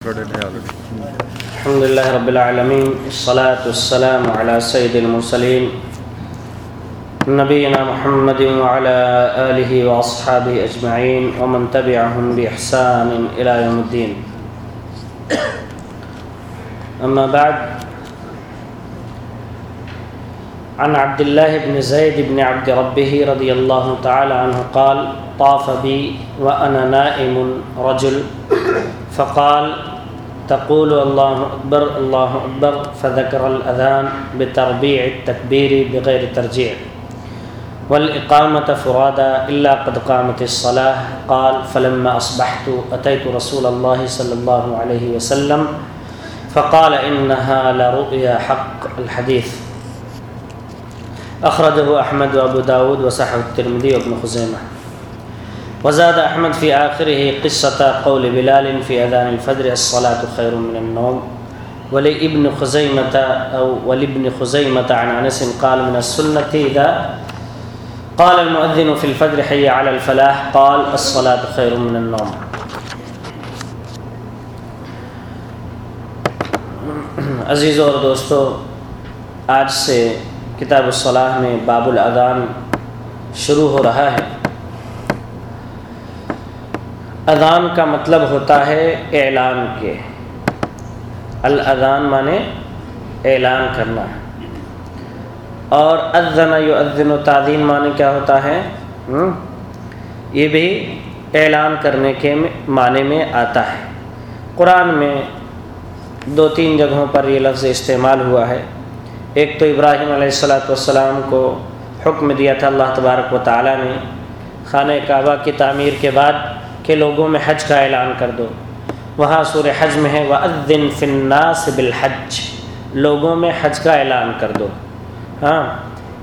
الحمد لله رب العالمين الصلاة والسلام على سيد المرسلين نبينا محمد وعلى آله وأصحابه أجمعين ومن تبعهم بإحسان إلى يوم الدين أما بعد عن عبد الله بن زيد بن عبد ربه رضي الله تعالى عنه قال طاف بي وأنا نائم رجل فقال تقول الله أكبر الله أكبر فذكر الأذان بتربيع التكبير بغير ترجيع والإقامة فرادا إلا قد قامت الصلاة. قال فلما أصبحت أتيت رسول الله صلى الله عليه وسلم فقال إنها لرؤيا حق الحديث. أخرجه أحمد وأبو داود وصححه الترمذي وابن خزيمة. وزاد أحمد في آخره قصة قول بلال في أذان الفجر، الصلاة خير من النوم. ولابن خزيمة أو ولابن خزيمة عن أنس قال من السنة إذا قال المؤذن في الفجر حي على الفلاح، قال الصلاة خير من النوم. عزیزوں اور دوستو، آج سے کتاب الصلاح میں باب الاذان شروع ہو رہا ہے۔ اذان کا مطلب ہوتا ہے اعلان کے۔ الاذان مانے اعلان کرنا۔ اور اذن یو اذن و تعدین معنی کیا ہوتا ہے؟ یہ بھی اعلان کرنے کے معنی میں آتا ہے۔ قرآن میں دو تین جگہوں پر یہ لفظ استعمال ہوا ہے۔ ایک تو ابراہیم علیہ السلاۃ والسلام کو حکم دیا تھا اللہ تبارک و تعالیٰ نے۔ خانہ کعبہ کی تعمیر کے بعد کہ لوگوں میں حج کا اعلان کر دو۔ وہاں سور حج میں ہے، وَأَذِّن فِي النَّاسِ بِالْحَجِّ۔ لوگوں میں حج کا اعلان کر دو۔ ہاں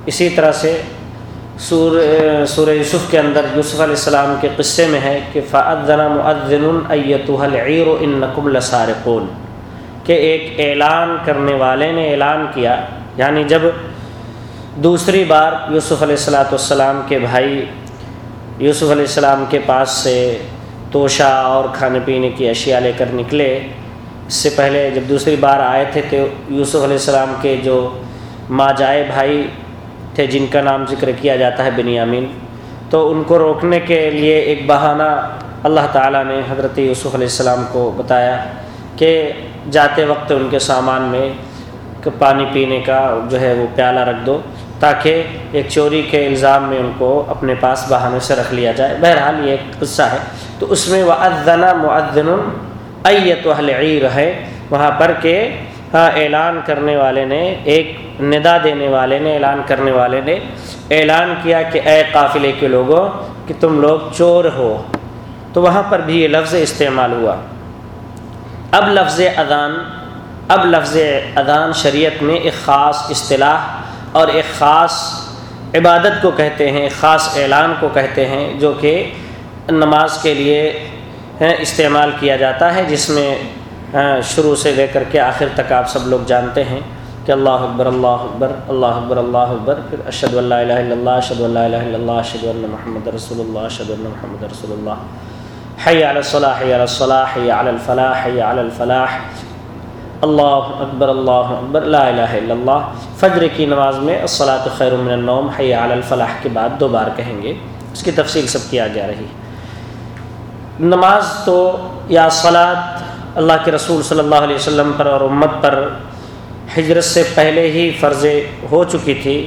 اسی طرح سے سور، سورہ یوسف کے اندر یوسف علیہ السلام کے قصے میں ہے کہ فَأَذَّنَ مُؤَذِّنٌ أَيَّتُهَا الْعِيرُ إِنَّكُمْ لَسَارِقُونَ۔ کہ ایک اعلان کرنے والے نے اعلان کیا یعنی جب دوسری بار یوسف علیہ السلاۃ والسلام کے بھائی، یوسف علیہ السلام کے پاس سے توشہ اور کھانے پینے کی اشیاء لے کر نکلے۔ اس سے پہلے جب دوسری بار آئے تھے تو یوسف علیہ السلام کے جو ماجائے بھائی تھے جن کا نام ذکر کیا جاتا ہے بنیامین، تو ان کو روکنے کے لیے ایک بہانہ اللہ تعالیٰ نے حضرت یوسف علیہ السلام کو بتایا کہ جاتے وقت ان کے سامان میں پانی پینے کا جو ہے وہ پیالہ رکھ دو تاکہ ایک چوری کے الزام میں ان کو اپنے پاس بہانے سے رکھ لیا جائے۔ بہرحال یہ ایک قصہ ہے۔ تو اس میں وہ ادنا معدن ایت عیر ہے۔ وہاں پر کہ ہاں اعلان کرنے والے نے، ایک ندا دینے والے نے، اعلان کرنے والے نے اعلان کیا کہ اے قافلے کے لوگوں کہ تم لوگ چور ہو۔ تو وہاں پر بھی یہ لفظ استعمال ہوا۔ اب لفظ اذان، اب لفظ اذان شریعت میں ایک خاص اصطلاح اور ایک خاص عبادت کو کہتے ہیں، ایک خاص اعلان کو کہتے ہیں جو کہ نماز کے لیے استعمال کیا جاتا ہے، جس میں شروع سے لے کر کے آخر تک آپ سب لوگ جانتے ہیں کہ اللہ اکبر اللہ اکبر اللہ اکبر اللہ اکبر، پھر اشد اللہ الہ الا اللہ اشد اللہ الہ الا اللہ اشد اللہ محمد رسول اللہ اشد اللہ محمد رسول اللہ۔ حی علی الصلاح، حی علی الصلاح، حی علی الفلاح، حی علی الفلاح۔ اللہ اکبر اللہ اکبر، لا الہ الا اللہ۔ فجر کی نماز میں الصلاۃ خیر من النوم، حی علی الفلاح کے بعد دو بار کہیں گے۔ اس کی تفصیل سب کی آ گیا رہی نماز تو یا صلاۃ اللہ کے رسول صلی اللہ علیہ وسلم پر اور امت پر ہجرت سے پہلے ہی فرض ہو چکی تھی۔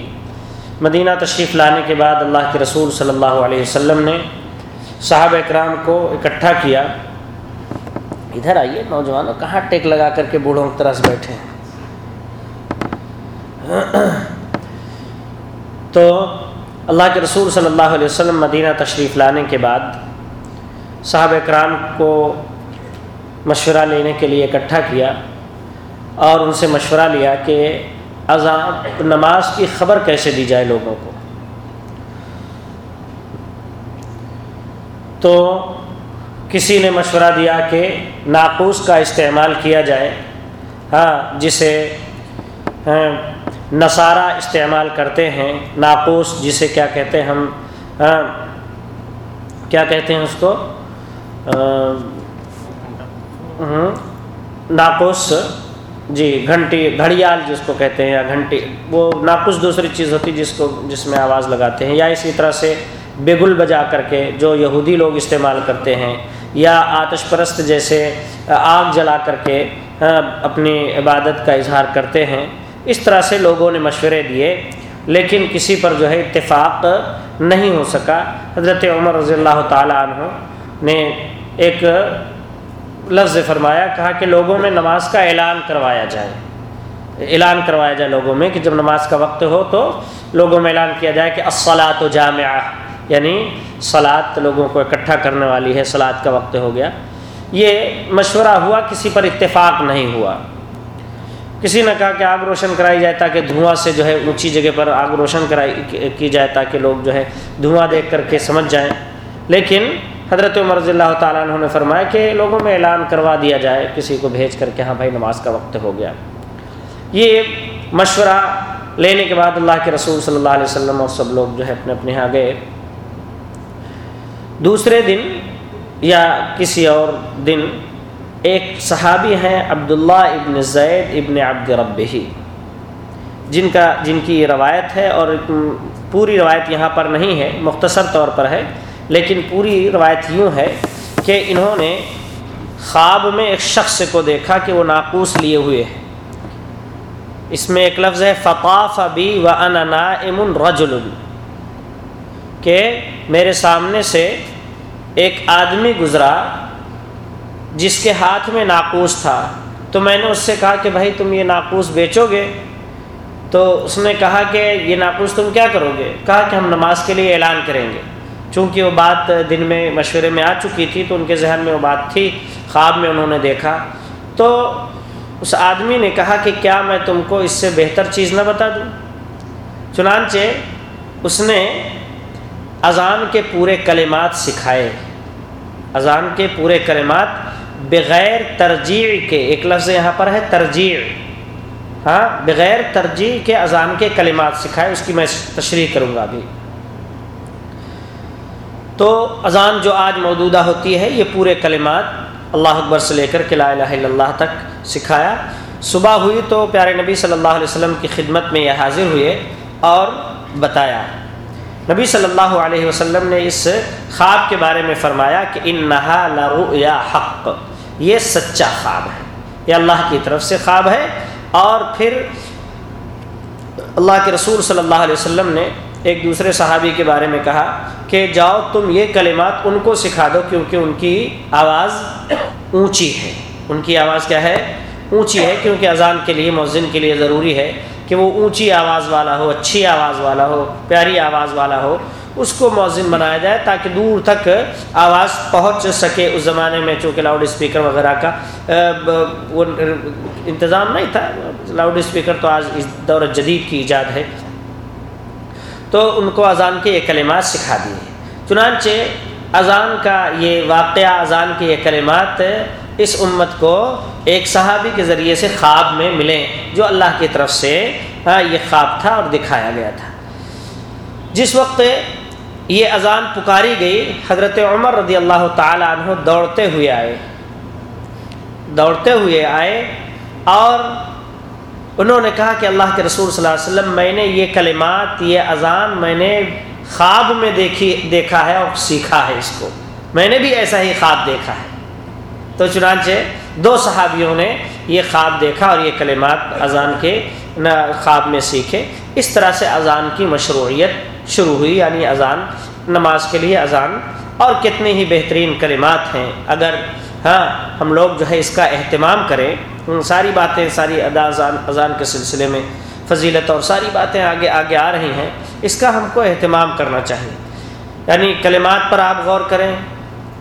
مدینہ تشریف لانے کے بعد اللہ کے رسول صلی اللہ علیہ وسلم نے صحابہ اکرام کو اکٹھا کیا۔ ادھر آئیے نوجوانوں، کہاں ٹیک لگا کر کے بوڑھوں کی طرح سے بیٹھے ہیں؟ تو اللہ کے رسول صلی اللہ علیہ وسلم مدینہ تشریف لانے کے بعد صحابہ اکرام کو مشورہ لینے کے لیے اکٹھا کیا اور ان سے مشورہ لیا کہ اذان نماز کی خبر کیسے دی جائے لوگوں کو۔ تو کسی نے مشورہ دیا کہ ناقوس کا استعمال کیا جائے۔ ہاں جسے ہاں، نصارہ استعمال کرتے ہیں، ناقوس جسے کیا کہتے ہیں ہم ہاں کیا کہتے ہیں اس کو؟ ناقوس جی گھنٹی، گھڑیال جس کو کہتے ہیں، یا گھنٹی، وہ ناقوس دوسری چیز ہوتی جس کو، جس میں آواز لگاتے ہیں، یا اسی طرح سے بیگل بجا کر کے جو یہودی لوگ استعمال کرتے ہیں، یا آتش پرست جیسے آگ جلا کر کے اپنی عبادت کا اظہار کرتے ہیں، اس طرح سے لوگوں نے مشورے دیے، لیکن کسی پر جو ہے اتفاق نہیں ہو سکا۔ حضرت عمر رضی اللہ تعالیٰ عنہ نے ایک لفظ فرمایا، کہا کہ لوگوں میں نماز کا اعلان کروایا جائے۔ اعلان کروایا جائے لوگوں میں کہ جب نماز کا وقت ہو تو لوگوں میں اعلان کیا جائے کہ الصلاۃ و جامعہ یعنی سلاد لوگوں کو اکٹھا کرنے والی ہے سلاد کا وقت ہو گیا۔ یہ مشورہ ہوا، کسی پر اتفاق نہیں ہوا۔ کسی نے کہا کہ آگ روشن کرائی جائے تاکہ دھواں سے جو ہے اونچی جگہ پر آگ روشن کرائی کی جائے تاکہ لوگ جو ہے دھواں دیکھ کر کے سمجھ جائیں۔ لیکن حضرت عمر رضی اللہ تعالیٰ عنہ نے فرمایا کہ لوگوں میں اعلان کروا دیا جائے، کسی کو بھیج کر کے ہاں بھائی نماز کا وقت ہو گیا۔ یہ مشورہ لینے کے بعد اللہ کے رسول صلی اللہ علیہ وسلم اور سب لوگ جو ہے اپنے اپنے یہاں گئے۔ دوسرے دن یا کسی اور دن ایک صحابی ہیں عبداللہ ابن زید ابن عبد ربی جن کا، جن کی یہ روایت ہے اور پوری روایت یہاں پر نہیں ہے، مختصر طور پر ہے۔ لیکن پوری روایت یوں ہے کہ انہوں نے خواب میں ایک شخص کو دیکھا کہ وہ ناقوس لیے ہوئے ہے اس میں ایک لفظ ہے فقاف ابی و ان رجل۔ کہ میرے سامنے سے ایک آدمی گزرا جس کے ہاتھ میں ناقوس تھا۔ تو میں نے اس سے کہا کہ بھائی تم یہ ناقوس بیچو گے؟ تو اس نے کہا کہ یہ ناقوس تم کیا کرو گے؟ کہا کہ ہم نماز کے لیے اعلان کریں گے۔ چونکہ وہ بات دن میں مشورے میں آ چکی تھی تو ان کے ذہن میں وہ بات تھی، خواب میں انہوں نے دیکھا۔ تو اس آدمی نے کہا کہ کیا میں تم کو اس سے بہتر چیز نہ بتا دوں؟ چنانچہ اس نے اذان کے پورے کلمات سکھائے۔ اذان کے پورے کلمات بغیر ترجیح کے، ایک لفظ یہاں پر ہے ترجیح ہاں بغیر ترجیح کے اذان کے کلمات سکھائے، اس کی میں تشریح کروں گا ابھی۔ تو اذان جو آج موجودہ ہوتی ہے، یہ پورے کلمات اللہ اکبر سے لے کر کے لا الہ الا اللہ تک سکھایا۔ صبح ہوئی تو پیارے نبی صلی اللہ علیہ وسلم کی خدمت میں یہ حاضر ہوئے اور بتایا۔ نبی صلی اللہ علیہ وسلم نے اس خواب کے بارے میں فرمایا کہ ان نہا یا حق۔ یہ سچا خواب ہے۔ یہ اللہ کی طرف سے خواب ہے۔ اور پھر اللہ کے رسول صلی اللہ علیہ وسلم نے ایک دوسرے صحابی کے بارے میں کہا کہ جاؤ تم یہ کلمات ان کو سکھا دو کیونکہ ان کی آواز اونچی ہے۔ ان کی آواز کیا ہے؟ اونچی ہے کیونکہ اذان کے لیے، مؤذن کے لیے ضروری ہے کہ وہ اونچی آواز والا ہو، اچھی آواز والا ہو، پیاری آواز والا ہو، اس کو مؤذن بنایا جائے تاکہ دور تک آواز پہنچ سکے اس زمانے میں، چونکہ لاؤڈ اسپیکر وغیرہ کا وہ انتظام نہیں تھا۔ لاؤڈ اسپیکر تو آج اس دور جدید کی ایجاد ہے۔ تو ان کو اذان کے یہ کلمات سکھا دیے چنانچہ اذان کا یہ واقعہ، اذان کے یہ کلمات اس امت کو ایک صحابی کے ذریعے سے خواب میں ملے جو اللہ کی طرف سے ہاں، یہ خواب تھا اور دکھایا گیا تھا۔ جس وقت یہ اذان پکاری گئی، حضرت عمر رضی اللہ تعالیٰ عنہ دوڑتے ہوئے آئے۔ دوڑتے ہوئے آئے اور انہوں نے کہا کہ اللہ کے رسول صلی اللہ علیہ وسلم، میں نے یہ کلمات، یہ اذان میں نے خواب میں دیکھی، دیکھا ہے اور سیکھا ہے اس کو۔ میں نے بھی ایسا ہی خواب دیکھا ہے۔ تو چنانچہ دو صحابیوں نے یہ خواب دیکھا اور یہ کلمات اذان کے خواب میں سیکھے۔ اس طرح سے اذان کی مشروعیت شروع ہوئی یعنی اذان، نماز کے لیے اذان۔ اور کتنی ہی بہترین کلمات ہیں۔ اگر ہاں ہم لوگ جو ہے اس کا اہتمام کریں ساری باتیں ساری ادا اذان اذان کے سلسلے میں فضیلت اور ساری باتیں آگے آگے آ رہی ہیں، اس کا ہم کو اہتمام کرنا چاہیے۔ یعنی کلمات پر آپ غور کریں،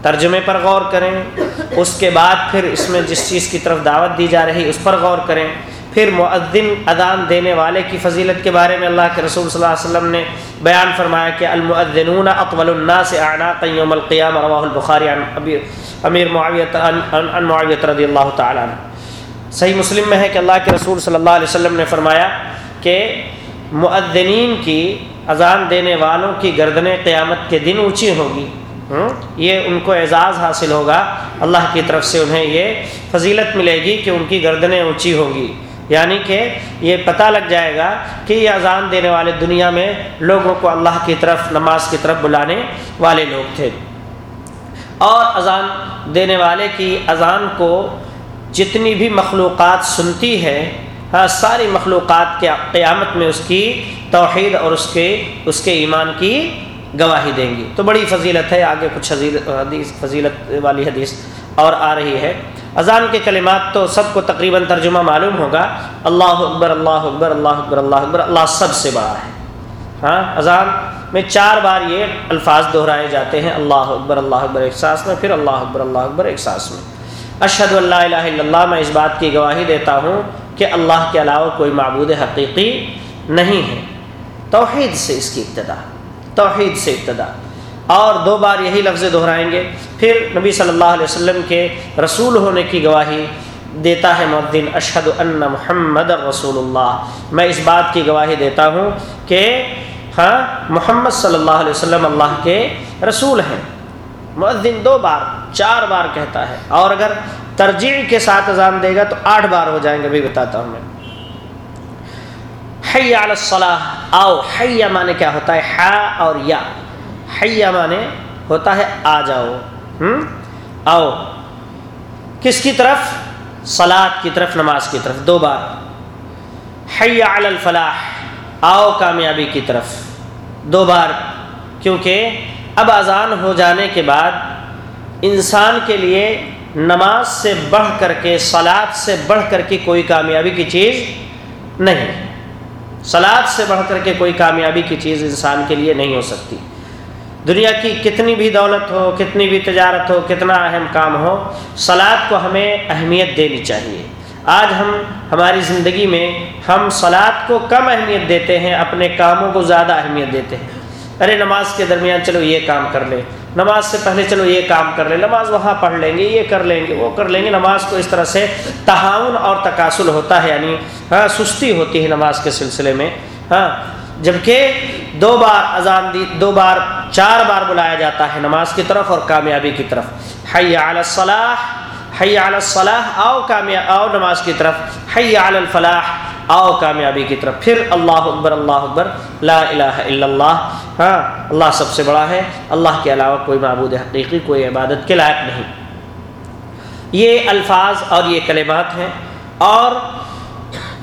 ترجمے پر غور کریں، اس کے بعد پھر اس میں جس چیز کی طرف دعوت دی جا رہی، اس پر غور کریں۔ پھر معدن اذان دینے والے کی فضیلت کے بارے میں اللہ کے رسول صلی اللہ علیہ وسلم نے بیان فرمایا کہ المعدنون اطول الناس اعناقا یوم القیام رواہ البخاری عن امیر معاویت عن معاویت رضی اللہ تعالیٰ عنہ۔ صحیح مسلم میں ہے کہ اللہ کے رسول صلی اللہ علیہ وسلم نے فرمایا کہ معدنین کی اذان دینے والوں کی گردنیں قیامت کے دن اونچی ہوگی۔ یہ ان کو اعزاز حاصل ہوگا۔ اللہ کی طرف سے انہیں یہ فضیلت ملے گی کہ ان کی گردنیں اونچی ہوں گی یعنی کہ یہ پتہ لگ جائے گا کہ یہ اذان دینے والے دنیا میں لوگوں کو اللہ کی طرف، نماز کی طرف بلانے والے لوگ تھے۔ اور اذان دینے والے کی اذان کو جتنی بھی مخلوقات سنتی ہے ہاں ساری مخلوقات کے قیامت میں اس کی توحید اور اس کے اس کے ایمان کی گواہی دیں گی۔ تو بڑی فضیلت ہے، آگے کچھ حدیث فضیلت والی حدیث اور آ رہی ہے۔ اذان کے کلمات تو سب کو تقریباً ترجمہ معلوم ہوگا۔ اللہ اکبر اللہ اکبر اللہ اکبر اللہ اکبر، اللہ سب سے بڑا ہے۔ ہاں اذان میں چار بار یہ الفاظ دہرائے جاتے ہیں۔ اللہ اکبر اللہ اکبر، ایک سانس میں، پھر اللہ اکبر اللہ اکبر، ایک سانس میں۔ اشد اللہ الہ الا اللہ، میں اس بات کی گواہی دیتا ہوں کہ اللہ کے علاوہ کوئی معبود حقیقی نہیں ہے۔ توحید سے اس کی ابتدا، توحید سے ابتدا۔ اور دو بار یہی لفظ دہرائیں گے۔ پھر نبی صلی اللہ علیہ وسلم کے رسول ہونے کی گواہی دیتا ہے مدین اشہد ان محمد رسول اللہ۔ میں اس بات کی گواہی دیتا ہوں کہ ہاں محمد صلی اللہ علیہ وسلم اللہ کے رسول ہیں۔ مدین دو بار، چار بار کہتا ہے۔ اور اگر ترجیح کے ساتھ اذان دے گا تو آٹھ بار ہو جائیں گے بھی بتاتا ہوں میں۔ حیا الصلاح، آؤ، حیا مانے کیا ہوتا ہے؟ ہا اور یا۔ حیا مانے ہوتا ہے آ جاؤ۔ ہم؟ آؤ۔ کس کی طرف؟ سلاد کی طرف، نماز کی طرف، دو بار۔ حیا الفلاح، آؤ کامیابی کی طرف۔ دو بار، کیونکہ اب اذان ہو جانے کے بعد انسان کے لیے نماز سے بڑھ کر کے سلاد سے بڑھ کر کے کوئی کامیابی کی چیز نہیں۔ سلاد سے بڑھ کر کے کوئی کامیابی کی چیز انسان کے لیے نہیں ہو سکتی۔ دنیا کی کتنی بھی دولت ہو، کتنی بھی تجارت ہو، کتنا اہم کام ہو سلاد کو ہمیں اہمیت دینی چاہیے۔ آج ہم، ہماری زندگی میں ہم سلاد کو کم اہمیت دیتے ہیں، اپنے کاموں کو زیادہ اہمیت دیتے ہیں۔ ارے نماز کے درمیان چلو یہ کام کر لیں، نماز سے پہلے چلو یہ کام کر لیں، نماز وہاں پڑھ لیں گے، یہ کر لیں گے، وہ کر لیں گے، نماز کو اس طرح سے تعاون اور تقاصل ہوتا ہے یعنی ہاں سستی ہوتی ہے نماز کے سلسلے میں ہاں جبکہ دو بار اذان دی، دو بار، چار بار بلایا جاتا ہے نماز کی طرف اور کامیابی کی طرف۔ حی علی الصلاح، حی علی الصلاح، آؤ کامیاب آؤ نماز کی طرف۔ حی علی الفلاح آؤ کامیابی کی طرف۔ پھر اللہ اکبر اللہ اکبر، لا الہ الا اللہ۔ ہاں اللہ سب سے بڑا ہے۔ اللہ کے علاوہ کوئی معبود حقیقی، کوئی عبادت کے لائق نہیں۔ یہ الفاظ اور یہ کلمات ہیں۔ اور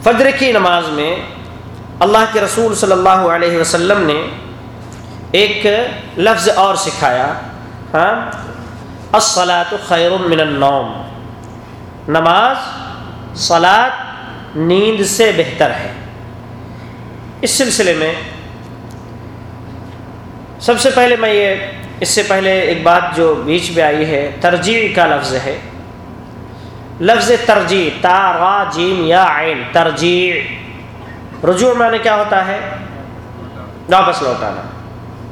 فجر کی نماز میں اللہ کے رسول صلی اللہ علیہ وسلم نے ایک لفظ اور سکھایا۔ ہاں الصلاۃ خیر من النوم۔ نماز صلاۃ نیند سے بہتر ہے۔ اس سلسلے میں سب سے پہلے میں یہ اس سے پہلے ایک بات جو بیچ میں آئی ہے، ترجیح کا لفظ ہے۔ لفظ ترجیح، تا، را، جیم یا عین۔ ترجیح، رجوع میں نے کیا ہوتا ہے؟ واپس لوٹانا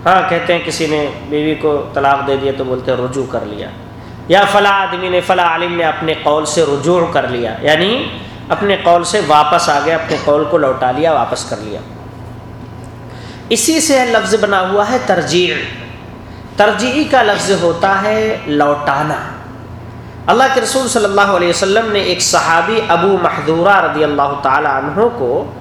ہاں کہتے ہیں کسی نے بیوی کو طلاق دے دیا تو بولتے ہیں رجوع کر لیا۔ یا فلاں آدمی نے فلاں عالم نے اپنے قول سے رجوع کر لیا۔ یعنی اپنے قول سے واپس آ گیا اپنے قول کو لوٹا لیا، واپس کر لیا۔ اسی سے لفظ بنا ہوا ہے ترجیح ترجیحی کا لفظ ہوتا ہے لوٹانا۔ اللہ کے رسول صلی اللہ علیہ وسلم نے ایک صحابی ابو محدورہ رضی اللہ تعالی عنہ کو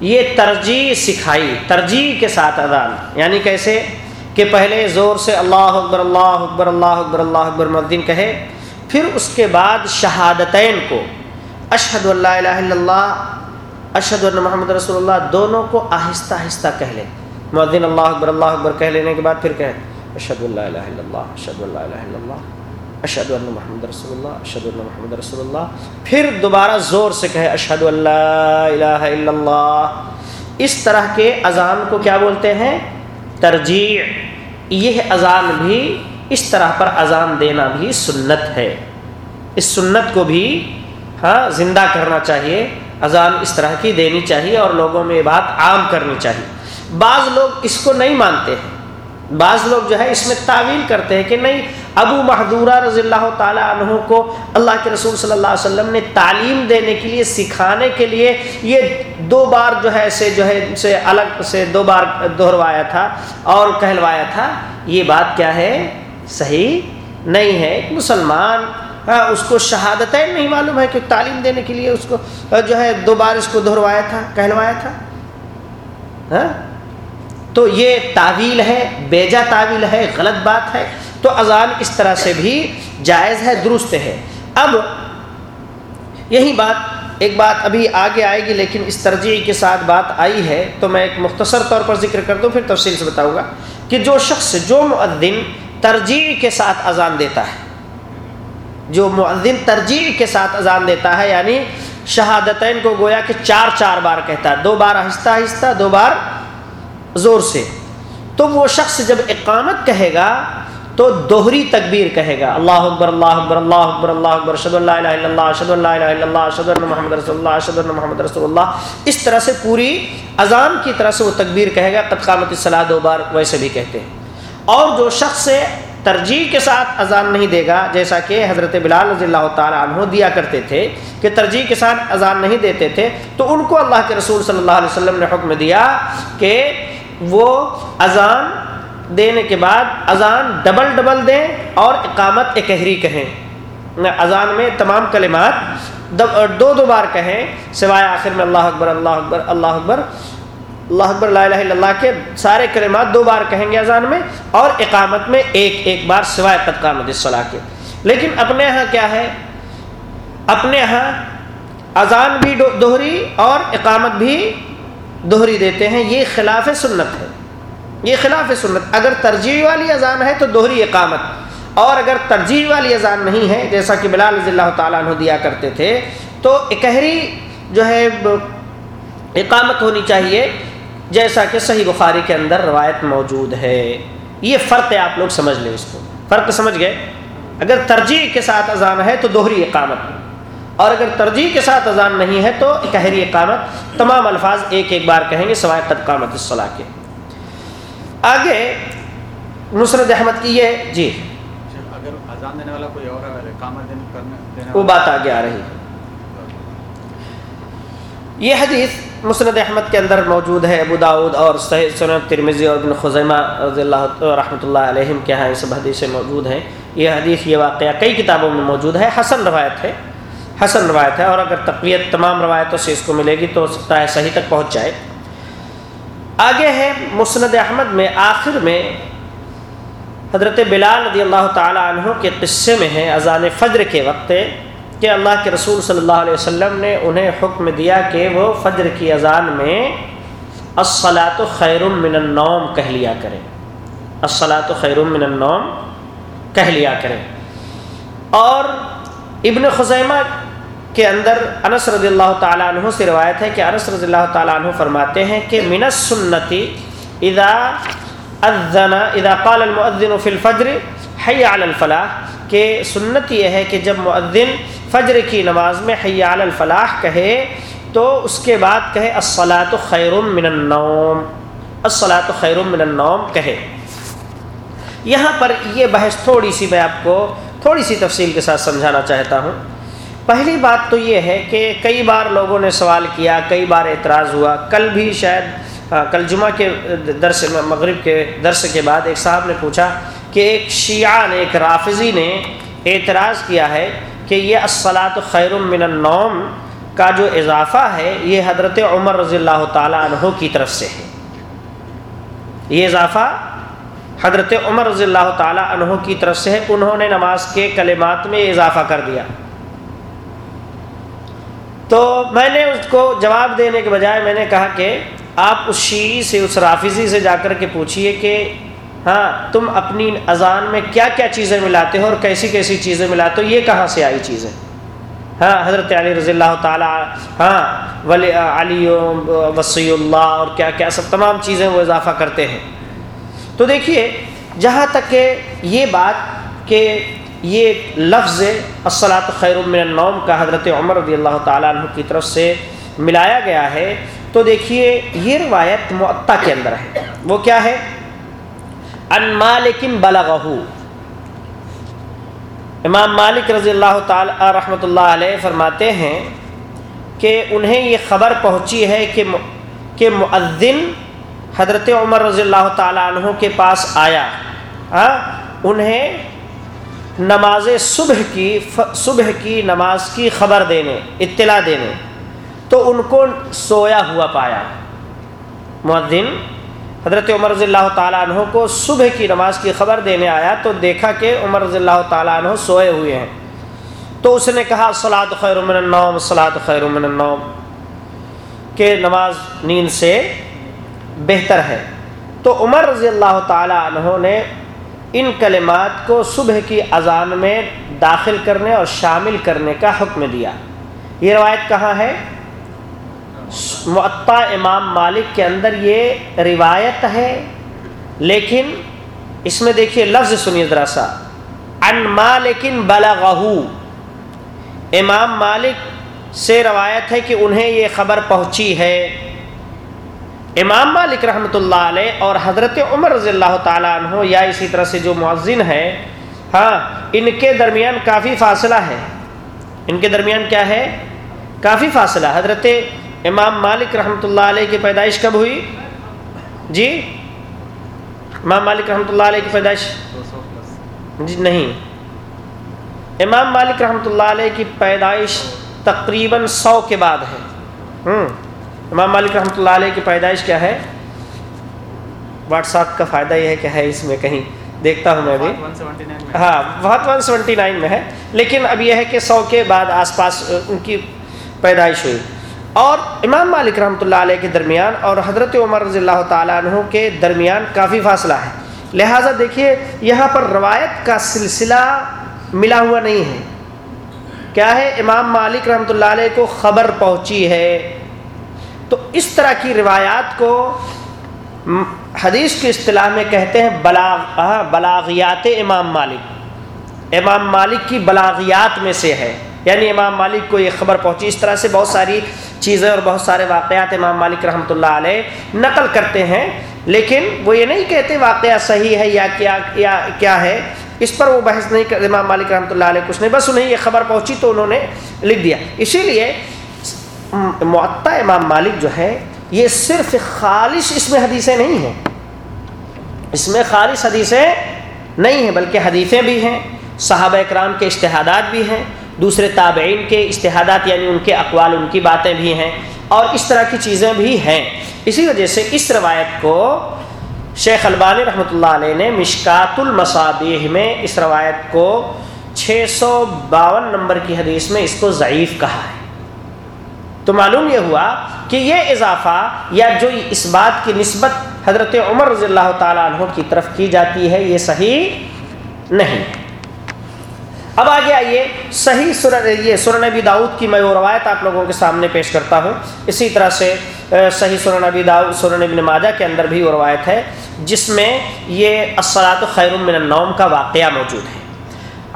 یہ ترجیح سکھائی ترجیح کے ساتھ اذان۔ یعنی کیسے؟ کہ پہلے زور سے اللہ اکبر اللہ اکبر اللہ اکبر اللہ اکبر مدین کہے، پھر اس کے بعد شہادتین کو۔ اشہد اللہ الہ الا اللہ، اشہد اللہ محمد رسول اللہ، دونوں کو آہستہ آہستہ کہہ لیں۔ مدین اللہ اکبر اللہ اکبر کہہ لینے کے بعد پھر کہیں۔ اشہد اللہ الہ الا اللہ، اشہد اللہ الہ الا اللہ، اشہد اللہ محمد رسول اللہ، اشہد اللہ محمد رسول اللہ۔ پھر دوبارہ زور سے کہے اشہد اللہ الہ الا اللہ۔ اس طرح کے اذان کو کیا بولتے ہیں؟ ترجیح یہ اذان بھی اس طرح پر اذان دینا بھی سنت ہے۔ اس سنت کو بھی ہاں زندہ کرنا چاہیے، اذان اس طرح کی دینی چاہیے اور لوگوں میں یہ بات عام کرنی چاہیے۔ بعض لوگ اس کو نہیں مانتے ہیں۔ بعض لوگ جو ہے اس میں تعویل کرتے ہیں کہ نہیں، ابو محدورہ رضی اللہ تعالیٰ عنہ کو اللہ کے رسول صلی اللہ علیہ وسلم نے تعلیم دینے کے لیے، سکھانے کے لیے یہ دو بار جو ہے سے جو ہے سے الگ سے دو بار دہروایا تھا اور کہلوایا تھا۔ یہ بات کیا ہے؟ صحیح نہیں ہے۔ ایک مسلمان ہاں، اس کو شہادتیں نہیں معلوم ہے کہ تعلیم دینے کے لیے اس کو جو ہے دو بار اس کو دہروایا تھا، کہلوایا تھا۔ ہاں؟ تو یہ تعویل ہے، بیجا تعویل ہے، غلط بات ہے۔ تو اذان اس طرح سے بھی جائز ہے، درست ہے۔ اب یہی بات، ایک بات ابھی آگے آئے گی، لیکن اس ترجیح کے ساتھ بات آئی ہے۔ تو میں ایک مختصر طور پر ذکر کر دوں، پھر تفصیل سے بتاؤں گا کہ جو شخص جو معدن ترجیح کے ساتھ اذان دیتا ہے جو معدن ترجیح کے ساتھ اذان دیتا ہے یعنی شہادتین کو گویا کہ چار چار بار کہتا ہے۔ دو بار آہستہ آہستہ، دو بار زور سے۔ تو وہ شخص جب اقامت کہے گا، تو دوہری تکبیر کہے گا۔ اللہ اکبر اللہ اکبر اللہ اکبر اللہ اکبر شد اللہ الہ الا اللہ شد اللہ الہ الا اللہ شد اللہ محمد رسول اللہ شد اللہ محمد رسول اللہ۔ اس طرح سے پوری اذان کی طرح سے وہ تکبیر کہے گا۔ قد قامت الصلاح دو بار ویسے بھی کہتے ہیں۔ اور جو شخص ترجیح کے ساتھ اذان نہیں دے گا، جیسا کہ حضرت بلال رضی اللہ تعالیٰ عنہ دیا کرتے تھے کہ ترجیح کے ساتھ اذان نہیں دیتے تھے، تو ان کو اللہ کے رسول صلی اللہ علیہ وسلم نے حکم دیا کہ وہ اذان دینے کے بعد اذان ڈبل ڈبل دیں اور اقامت اکہری کہیں۔ اذان میں تمام کلمات دو دو بار کہیں، سوائے آخر میں اللہ اکبر اللہ اکبر اللہ اکبر۔ اللہ اکبر، لا الہ الا اللہ کے سارے کلمات دو بار کہیں گے اذان میں اور اقامت میں ایک ایک بار سوائے قدقامت الصلاح کے۔ لیکن اپنے یہاں کیا ہے؟ اپنے یہاں اذان بھی دوہری اور اقامت بھی دوہری دیتے ہیں۔ یہ خلاف سنت ہے۔ یہ خلاف سنت۔ اگر ترجیح والی اذان ہے تو دوہری اقامت۔ اور اگر ترجیح والی اذان نہیں ہے، جیسا کہ بلال رضی اللہ تعالیٰ عنہ دیا کرتے تھے، تو اکہری جو ہے اقامت ہونی چاہیے۔ جیسا کہ صحیح بخاری کے اندر روایت موجود ہے۔ یہ فرق ہے آپ لوگ سمجھ لیں اس کو۔ فرق سمجھ گئے؟ اگر ترجیح کے ساتھ اذان ہے تو دوہری اقامت۔ اور اگر ترجیح کے ساتھ اذان نہیں ہے تو اکہری اقامت۔ تمام الفاظ ایک ایک بار کہیں گے سوائے قد قامت الصلاح کے۔ آگے نصرت احمد کی یہ جی۔ اگر اذان دینے والا کوئی اور وہ بات آگے آ رہی ہے۔ یہ حدیث مسند احمد کے اندر موجود ہے ابو داود اور سنت ترمزی اور ابن خزیمہ رضی اللہ رحمۃ اللہ علیہم کے یہاں یہ سب حدیثیں موجود ہیں۔ یہ حدیث، یہ واقعہ کئی کتابوں میں موجود ہے۔ حسن روایت ہے۔ حسن روایت ہے اور اگر تقویت تمام روایتوں سے اس کو ملے گی تو سکتا ہے صحیح تک پہنچ جائے۔ آگے ہے مسند احمد میں آخر میں حضرت بلال رضی اللہ تعالیٰ عنہ کے قصے میں ہے۔ اذان فجر کے وقت کہ اللہ کے رسول صلی اللہ علیہ وسلم نے انہیں حکم دیا کہ وہ فجر کی اذان میں الصلاۃ خیر من النوم کہہ لیا کریں الصلاۃ خیر من النوم کہہ لیا کریں اور ابن خزیمہ کے اندر انس رضی اللہ تعالیٰ عنہ سے روایت ہے کہ انس رضی اللہ تعالیٰ عنہ فرماتے ہیں کہ من السنتی اذا اذن، اذا قال المؤذن في الفجر حی علی الفلاح کہ سنت یہ ہے کہ جب مؤذن فجر کی نماز میں حی علی الفلاح کہے تو اس کے بعد کہے الصلاۃ خیر من النوم الصلاۃ خیر من النوم کہے۔ یہاں پر یہ بحث تھوڑی سی میں آپ کو تھوڑی سی تفصیل کے ساتھ سمجھانا چاہتا ہوں۔ پہلی بات تو یہ ہے کہ کئی بار لوگوں نے سوال کیا، کئی بار اعتراض ہوا۔ کل بھی شاید ہاں، کل جمعہ کے درس، مغرب کے درس کے بعد ایک صاحب نے پوچھا کہ ایک شیعہ نے، ایک رافضی نے اعتراض کیا ہے کہ یہ الصلاۃ خیر من النوم کا جو اضافہ ہے، یہ حضرت عمر رضی اللہ تعالیٰ عنہ کی طرف سے ہے۔ یہ اضافہ حضرت عمر رضی اللہ تعالیٰ عنہ کی طرف سے ہے۔ انہوں نے نماز کے کلمات میں اضافہ کر دیا۔ تو میں نے اس کو جواب دینے کے بجائے میں نے کہا کہ آپ اس شیعی سے، اس رافضی سے جا کر کے پوچھیے کہ ہاں تم اپنی اذان میں کیا کیا چیزیں ملاتے ہو اور کیسی کیسی چیزیں ملاتے ہو؟ یہ کہاں سے آئی چیزیں؟ ہاں حضرت علی رضی اللہ تعالیٰ ہاں ولی علی وسیع اللہ اور کیا کیا، سب تمام چیزیں وہ اضافہ کرتے ہیں۔ تو دیکھیے، جہاں تک کہ یہ بات کہ یہ لفظ الصلاۃ خیر من النوم کا حضرت عمر رضی اللہ تعالیٰ عنہ کی طرف سے ملایا گیا ہے، تو دیکھیے، یہ روایت معطا کے اندر ہے۔ وہ کیا ہے؟ ان مالک بلغہ امام مالک رضی اللہ تعالی رحمۃ اللہ علیہ فرماتے ہیں کہ انہیں یہ خبر پہنچی ہے کہ کہ مؤذن حضرت عمر رضی اللہ تعالیٰ عنہ کے پاس آیا۔ ہاں انہیں نماز صبح کی صبح کی نماز کی خبر دینے، اطلاع دینے، تو ان کو سویا ہوا پایا۔ معدن حضرت عمر رضی اللہ تعالیٰ عنہ کو صبح کی نماز کی خبر دینے آیا تو دیکھا کہ عمر رضی اللہ تعالیٰ عنہ سوئے ہوئے ہیں۔ تو اس نے کہا سلاد خیر من النوم سلاد خیر من النوم، کہ نماز نیند سے بہتر ہے۔ تو عمر رضی اللہ تعالیٰ عنہ نے ان کلمات کو صبح کی اذان میں داخل کرنے اور شامل کرنے کا حکم دیا۔ یہ روایت کہاں ہے؟ معطا امام مالک کے اندر یہ روایت ہے، لیکن اس میں دیکھیے لفظ سنیے ذرا سا۔ ان مالکن بلغہو۔ امام مالک سے روایت ہے کہ انہیں یہ خبر پہنچی ہے۔ امام مالک رحمۃ اللہ علیہ اور حضرت عمر رضی اللہ تعالیٰ عنہ یا اسی طرح سے جو معذن ہے ہاں ان کے درمیان کافی فاصلہ ہے۔ ان کے درمیان کیا ہے؟ کافی فاصلہ۔ حضرت امام مالک رحمۃ اللہ علیہ کی پیدائش کب ہوئی؟ جی؟ امام مالک رحمۃ اللہ علیہ کی پیدائش؟ جی نہیں۔ امام مالک رحمۃ اللہ علیہ کی پیدائش تقریباً سو کے بعد ہے۔ امام مالک رحمۃ اللہ علیہ کی پیدائش کیا ہے؟ واٹس ایپ کا فائدہ یہ ہے کہ ہے اس میں کہیں۔ دیکھتا ہوں میں بھی۔ ہاں بہت ون سیونٹی نائن میں ہے۔ لیکن اب یہ ہے کہ سو کے بعد آس پاس ان کی پیدائش ہوئی۔ اور امام مالک رحمۃ اللہ علیہ کے درمیان اور حضرت عمر رضی اللہ تعالیٰ عنہ کے درمیان کافی فاصلہ ہے۔ لہٰذا دیکھیے، یہاں پر روایت کا سلسلہ ملا ہوا نہیں ہے۔ کیا ہے؟ امام مالک رحمۃ اللہ علیہ کو خبر پہنچی ہے۔ تو اس طرح کی روایات کو حدیث کی اصطلاح میں کہتے ہیں بلاغ بلاغیات امام مالک۔ امام مالک کی بلاغیات میں سے ہے۔ یعنی امام مالک کو یہ خبر پہنچی۔ اس طرح سے بہت ساری چیزیں اور بہت سارے واقعات امام مالک رحمۃ اللہ علیہ نقل کرتے ہیں، لیکن وہ یہ نہیں کہتے واقعہ صحیح ہے یا کیا یا کیا ہے۔ اس پر وہ بحث نہیں کر، امام مالک رحمۃ اللہ علیہ کچھ نہیں، بس انہیں یہ خبر پہنچی تو انہوں نے لکھ دیا۔ اسی لیے معطا امام مالک جو ہے، یہ صرف خالص اس میں حدیثیں نہیں ہیں۔ اس میں خالص حدیثیں نہیں ہیں، بلکہ حدیثیں بھی ہیں، صحابہ اکرام کے اشتہادات بھی ہیں۔ دوسرے تابعین کے اشتہادات یعنی ان کے اقوال، ان کی باتیں بھی ہیں اور اس طرح کی چیزیں بھی ہیں۔ اسی وجہ سے اس روایت کو شیخ البانی رحمۃ اللہ علیہ نے مشکات المصابیح میں اس روایت کو چھ سو باون نمبر کی حدیث میں اس کو ضعیف کہا ہے۔ تو معلوم یہ ہوا کہ یہ اضافہ یا جو اس بات کی نسبت حضرت عمر رضی اللہ تعالیٰ عنہ کی طرف کی جاتی ہے، یہ صحیح نہیں۔ اب آگے آئیے، صحیح سر یہ سر نبی داؤد کی میں وہ روایت آپ لوگوں کے سامنے پیش کرتا ہوں۔ اسی طرح سے صحیح سر نبی داؤد سر نبی ماجہ کے اندر بھی وہ روایت ہے، جس میں یہ اسلاط خیر من النوم کا واقعہ موجود ہے۔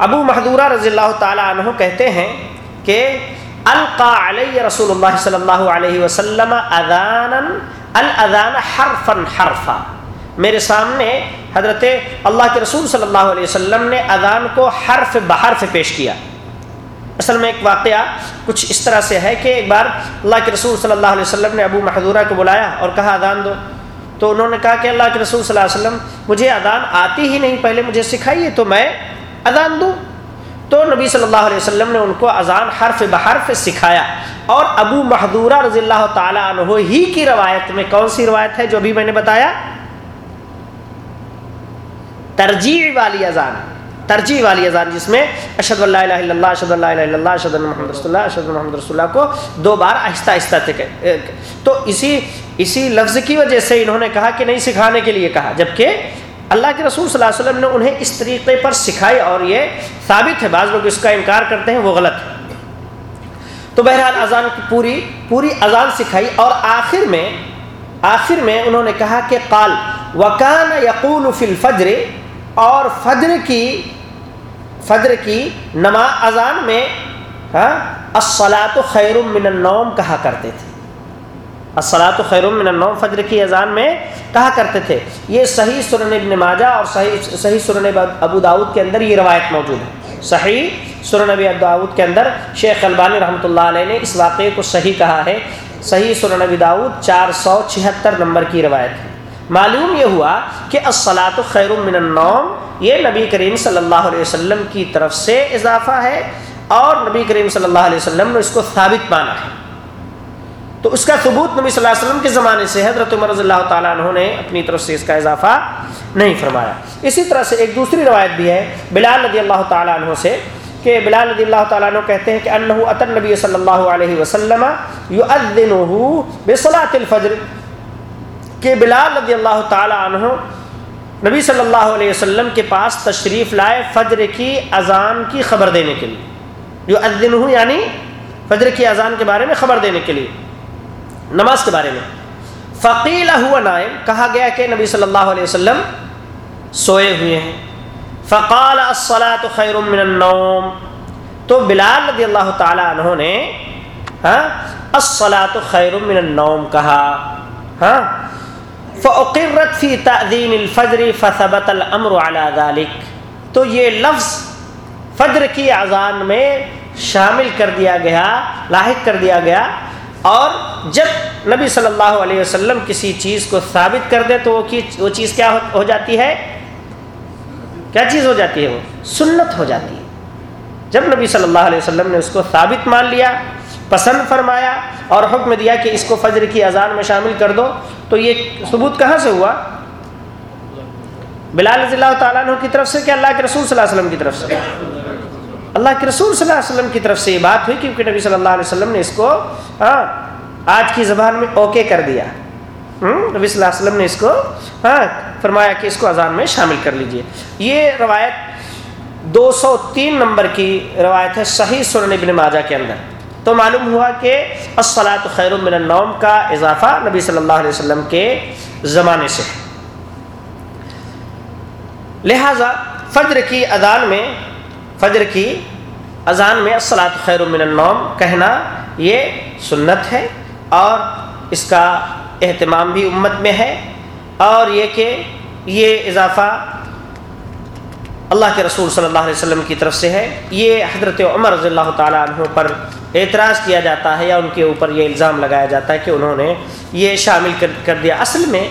ابو محدورہ رضی اللہ تعالیٰ عنہ کہتے ہیں کہ، القا علیہ رسول اللہ صلی اللہ علیہ وسلم اذان حرفن حرفا۔ میرے سامنے حضرت اللہ کے رسول صلی اللہ علیہ وسلم نے اذان کو حرف بحرف پیش کیا۔ اصل میں ایک واقعہ کچھ اس طرح سے ہے کہ ایک بار اللہ کے رسول صلی اللہ علیہ وسلم نے ابو محدورہ کو بلایا اور کہا، اذان دو۔ تو انہوں نے کہا کہ اللہ کے رسول صلی اللہ علیہ وسلم، مجھے اذان آتی ہی نہیں، پہلے مجھے سکھائیے تو میں اذان دوں۔ تو نبی صلی اللہ علیہ وسلم نے ان کو اذان حرف بحرف سکھایا۔ اور ابو محدورہ رضی اللہ تعالیٰ عنہ ہی کی روایت میں کون سی روایت ہے جو ابھی میں نے بتایا؟ ترجیح والی اذان، ترجیح والی اذان جس میں اشد اللہ الہ الا اللہ اشد اللہ الہ الا اللہ اشد محمد رسول اللہ اشد محمد رسول اللہ کو دو بار آہستہ آہستہ تو اسی اسی لفظ کی وجہ سے انہوں نے کہا کہ نہیں سکھانے کے لیے کہا، جبکہ اللہ کے رسول صلی اللہ علیہ وسلم نے انہیں اس طریقے پر سکھائی اور یہ ثابت ہے، بعض لوگ اس کا انکار کرتے ہیں، وہ غلط ہے۔ تو بہرحال اذان کی پوری پوری اذان سکھائی اور آخر میں آخر میں انہوں نے کہا کہ قال وکان یقول فی الفجر اور فجر کی فجر کی نما اذان میں ہاں خیر من النوم کہا کرتے تھے۔ السلاۃ خیر من النوم فجر کی اذان میں کہا کرتے تھے۔ یہ صحیح سرن ابن ماجہ اور صحیح صحیح سرن ابو داود کے اندر یہ روایت موجود ہے۔ صحیح سرن ابی داود کے اندر شیخ البانی رحمۃ اللہ علیہ نے اس واقعے کو صحیح کہا ہے۔ صحیح سرن ابی داود چار سو چھہتر نمبر کی روایت ہے۔ معلوم یہ ہوا کہ الصلاۃ خیر من النوم، یہ نبی کریم صلی اللہ علیہ وسلم کی طرف سے اضافہ ہے اور نبی کریم صلی اللہ علیہ وسلم نے اس کو ثابت مانا ہے۔ تو اس کا ثبوت نبی صلی اللہ علیہ وسلم کے زمانے سے حضرت عمر رضی اللہ تعالیٰ عنہ نے اپنی طرف سے اس کا اضافہ نہیں فرمایا۔ اسی طرح سے ایک دوسری روایت بھی ہے بلال رضی اللہ تعالیٰ عنہ سے کہ بلال رضی اللہ تعالیٰ عنہ کہتے ہیں کہ انہو اتن نبی صلی اللہ علیہ وسلم یؤذنہ بصلاة الفجر۔ کہ بلال رضی اللہ تعالیٰ عنہ نبی صلی اللہ علیہ وسلم کے پاس تشریف لائے فجر کی اذان کی خبر دینے کے لیے۔ یؤذنہ یعنی فجر کی اذان کے بارے میں خبر دینے کے لیے، نماز کے بارے میں۔ فقیل ہوا نائم، کہا گیا کہ نبی صلی اللہ علیہ وسلم سوئے ہوئے ہیں۔ فقال الصلاۃ خیر من النوم۔ تو بلال رضی اللہ تعالیٰ عنہ نے ہاں الصلاۃ خیر من النوم کہا۔ ہاں فاقرت فی تعدین الفجر فثبت الامر على ذلك۔ تو یہ لفظ فجر کی اذان میں شامل کر دیا گیا، لاحق کر دیا گیا۔ اور جب نبی صلی اللہ علیہ وسلم کسی چیز کو ثابت کر دے تو وہ چیز کیا ہو جاتی ہے؟ کیا چیز ہو جاتی ہے وہ؟ سنت ہو جاتی ہے۔ جب نبی صلی اللہ علیہ وسلم نے اس کو ثابت مان لیا، پسند فرمایا اور حکم دیا کہ اس کو فجر کی اذان میں شامل کر دو تو یہ ثبوت کہاں سے ہوا؟ بلال رضی اللہ تعالیٰ عنہ کی طرف سے کہ اللہ کے رسول صلی اللہ علیہ وسلم کی طرف سے؟ اللہ کے رسول صلی اللہ علیہ وسلم کی طرف سے یہ بات ہوئی کیونکہ نبی صلی اللہ علیہ وسلم نے اس کو ہاں آج کی زبان میں اوکے کر دیا۔ نبی صلی اللہ علیہ وسلم نے اس کو ہاں فرمایا کہ اس کو اذان میں شامل کر لیجیے۔ یہ روایت دو سو تین نمبر کی روایت ہے، صحیح سنن ابن ماجہ کے اندر۔ تو معلوم ہوا کہ الصلاۃ خیر من النوم کا اضافہ نبی صلی اللہ علیہ وسلم کے زمانے سے ہے۔ لہذا فجر کی اذان میں، فجر کی اذان میں الصلاۃ خیر من النوم کہنا یہ سنت ہے اور اس کا اہتمام بھی امت میں ہے اور یہ کہ یہ اضافہ اللہ کے رسول صلی اللہ علیہ وسلم کی طرف سے ہے۔ یہ حضرت عمر رضی اللہ تعالیٰ عنہ پر اعتراض کیا جاتا ہے یا ان کے اوپر یہ الزام لگایا جاتا ہے کہ انہوں نے یہ شامل کر دیا۔ اصل میں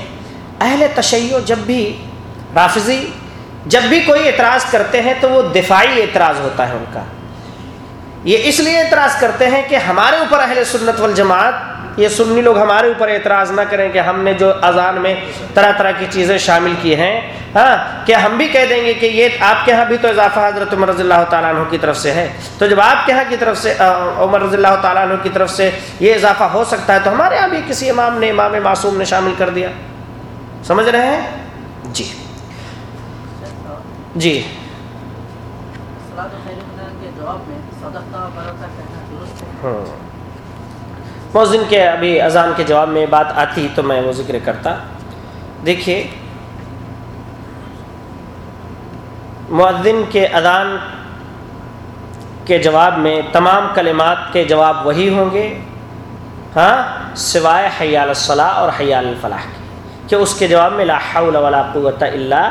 اہل تشیع جب بھی رافضی جب بھی کوئی اعتراض کرتے ہیں تو وہ دفاعی اعتراض ہوتا ہے ان کا۔ یہ اس لیے اعتراض کرتے ہیں کہ ہمارے اوپر اہل سنت والجماعت یہ سنی لوگ ہمارے اوپر اعتراض نہ کریں کہ ہم نے جو اذان میں طرح طرح کی چیزیں شامل کی ہیں۔ ہاں کہ ہم بھی کہہ دیں گے کہ یہ آپ کے یہاں بھی تو اضافہ حضرت عمر رضی اللہ تعالیٰ عنہ کی طرف سے ہے۔ تو جب آپ کے یہاں کی طرف سے عمر رضی اللہ تعالیٰ عنہ کی طرف سے یہ اضافہ ہو سکتا ہے تو ہمارے یہاں بھی کسی امام نے امام معصوم نے شامل کر دیا۔ سمجھ رہے ہیں؟ جی۔ جی۔ ہاں۔ مؤذن کے ابھی اذان کے جواب میں بات آتی تو میں وہ ذکر کرتا۔ دیکھیے، مؤذن کے اذان کے جواب میں تمام کلمات کے جواب وہی ہوں گے ہاں سوائے حیال الصلاح اور حیال الفلاح کے کہ اس کے جواب میں لا حول ولا قوت الا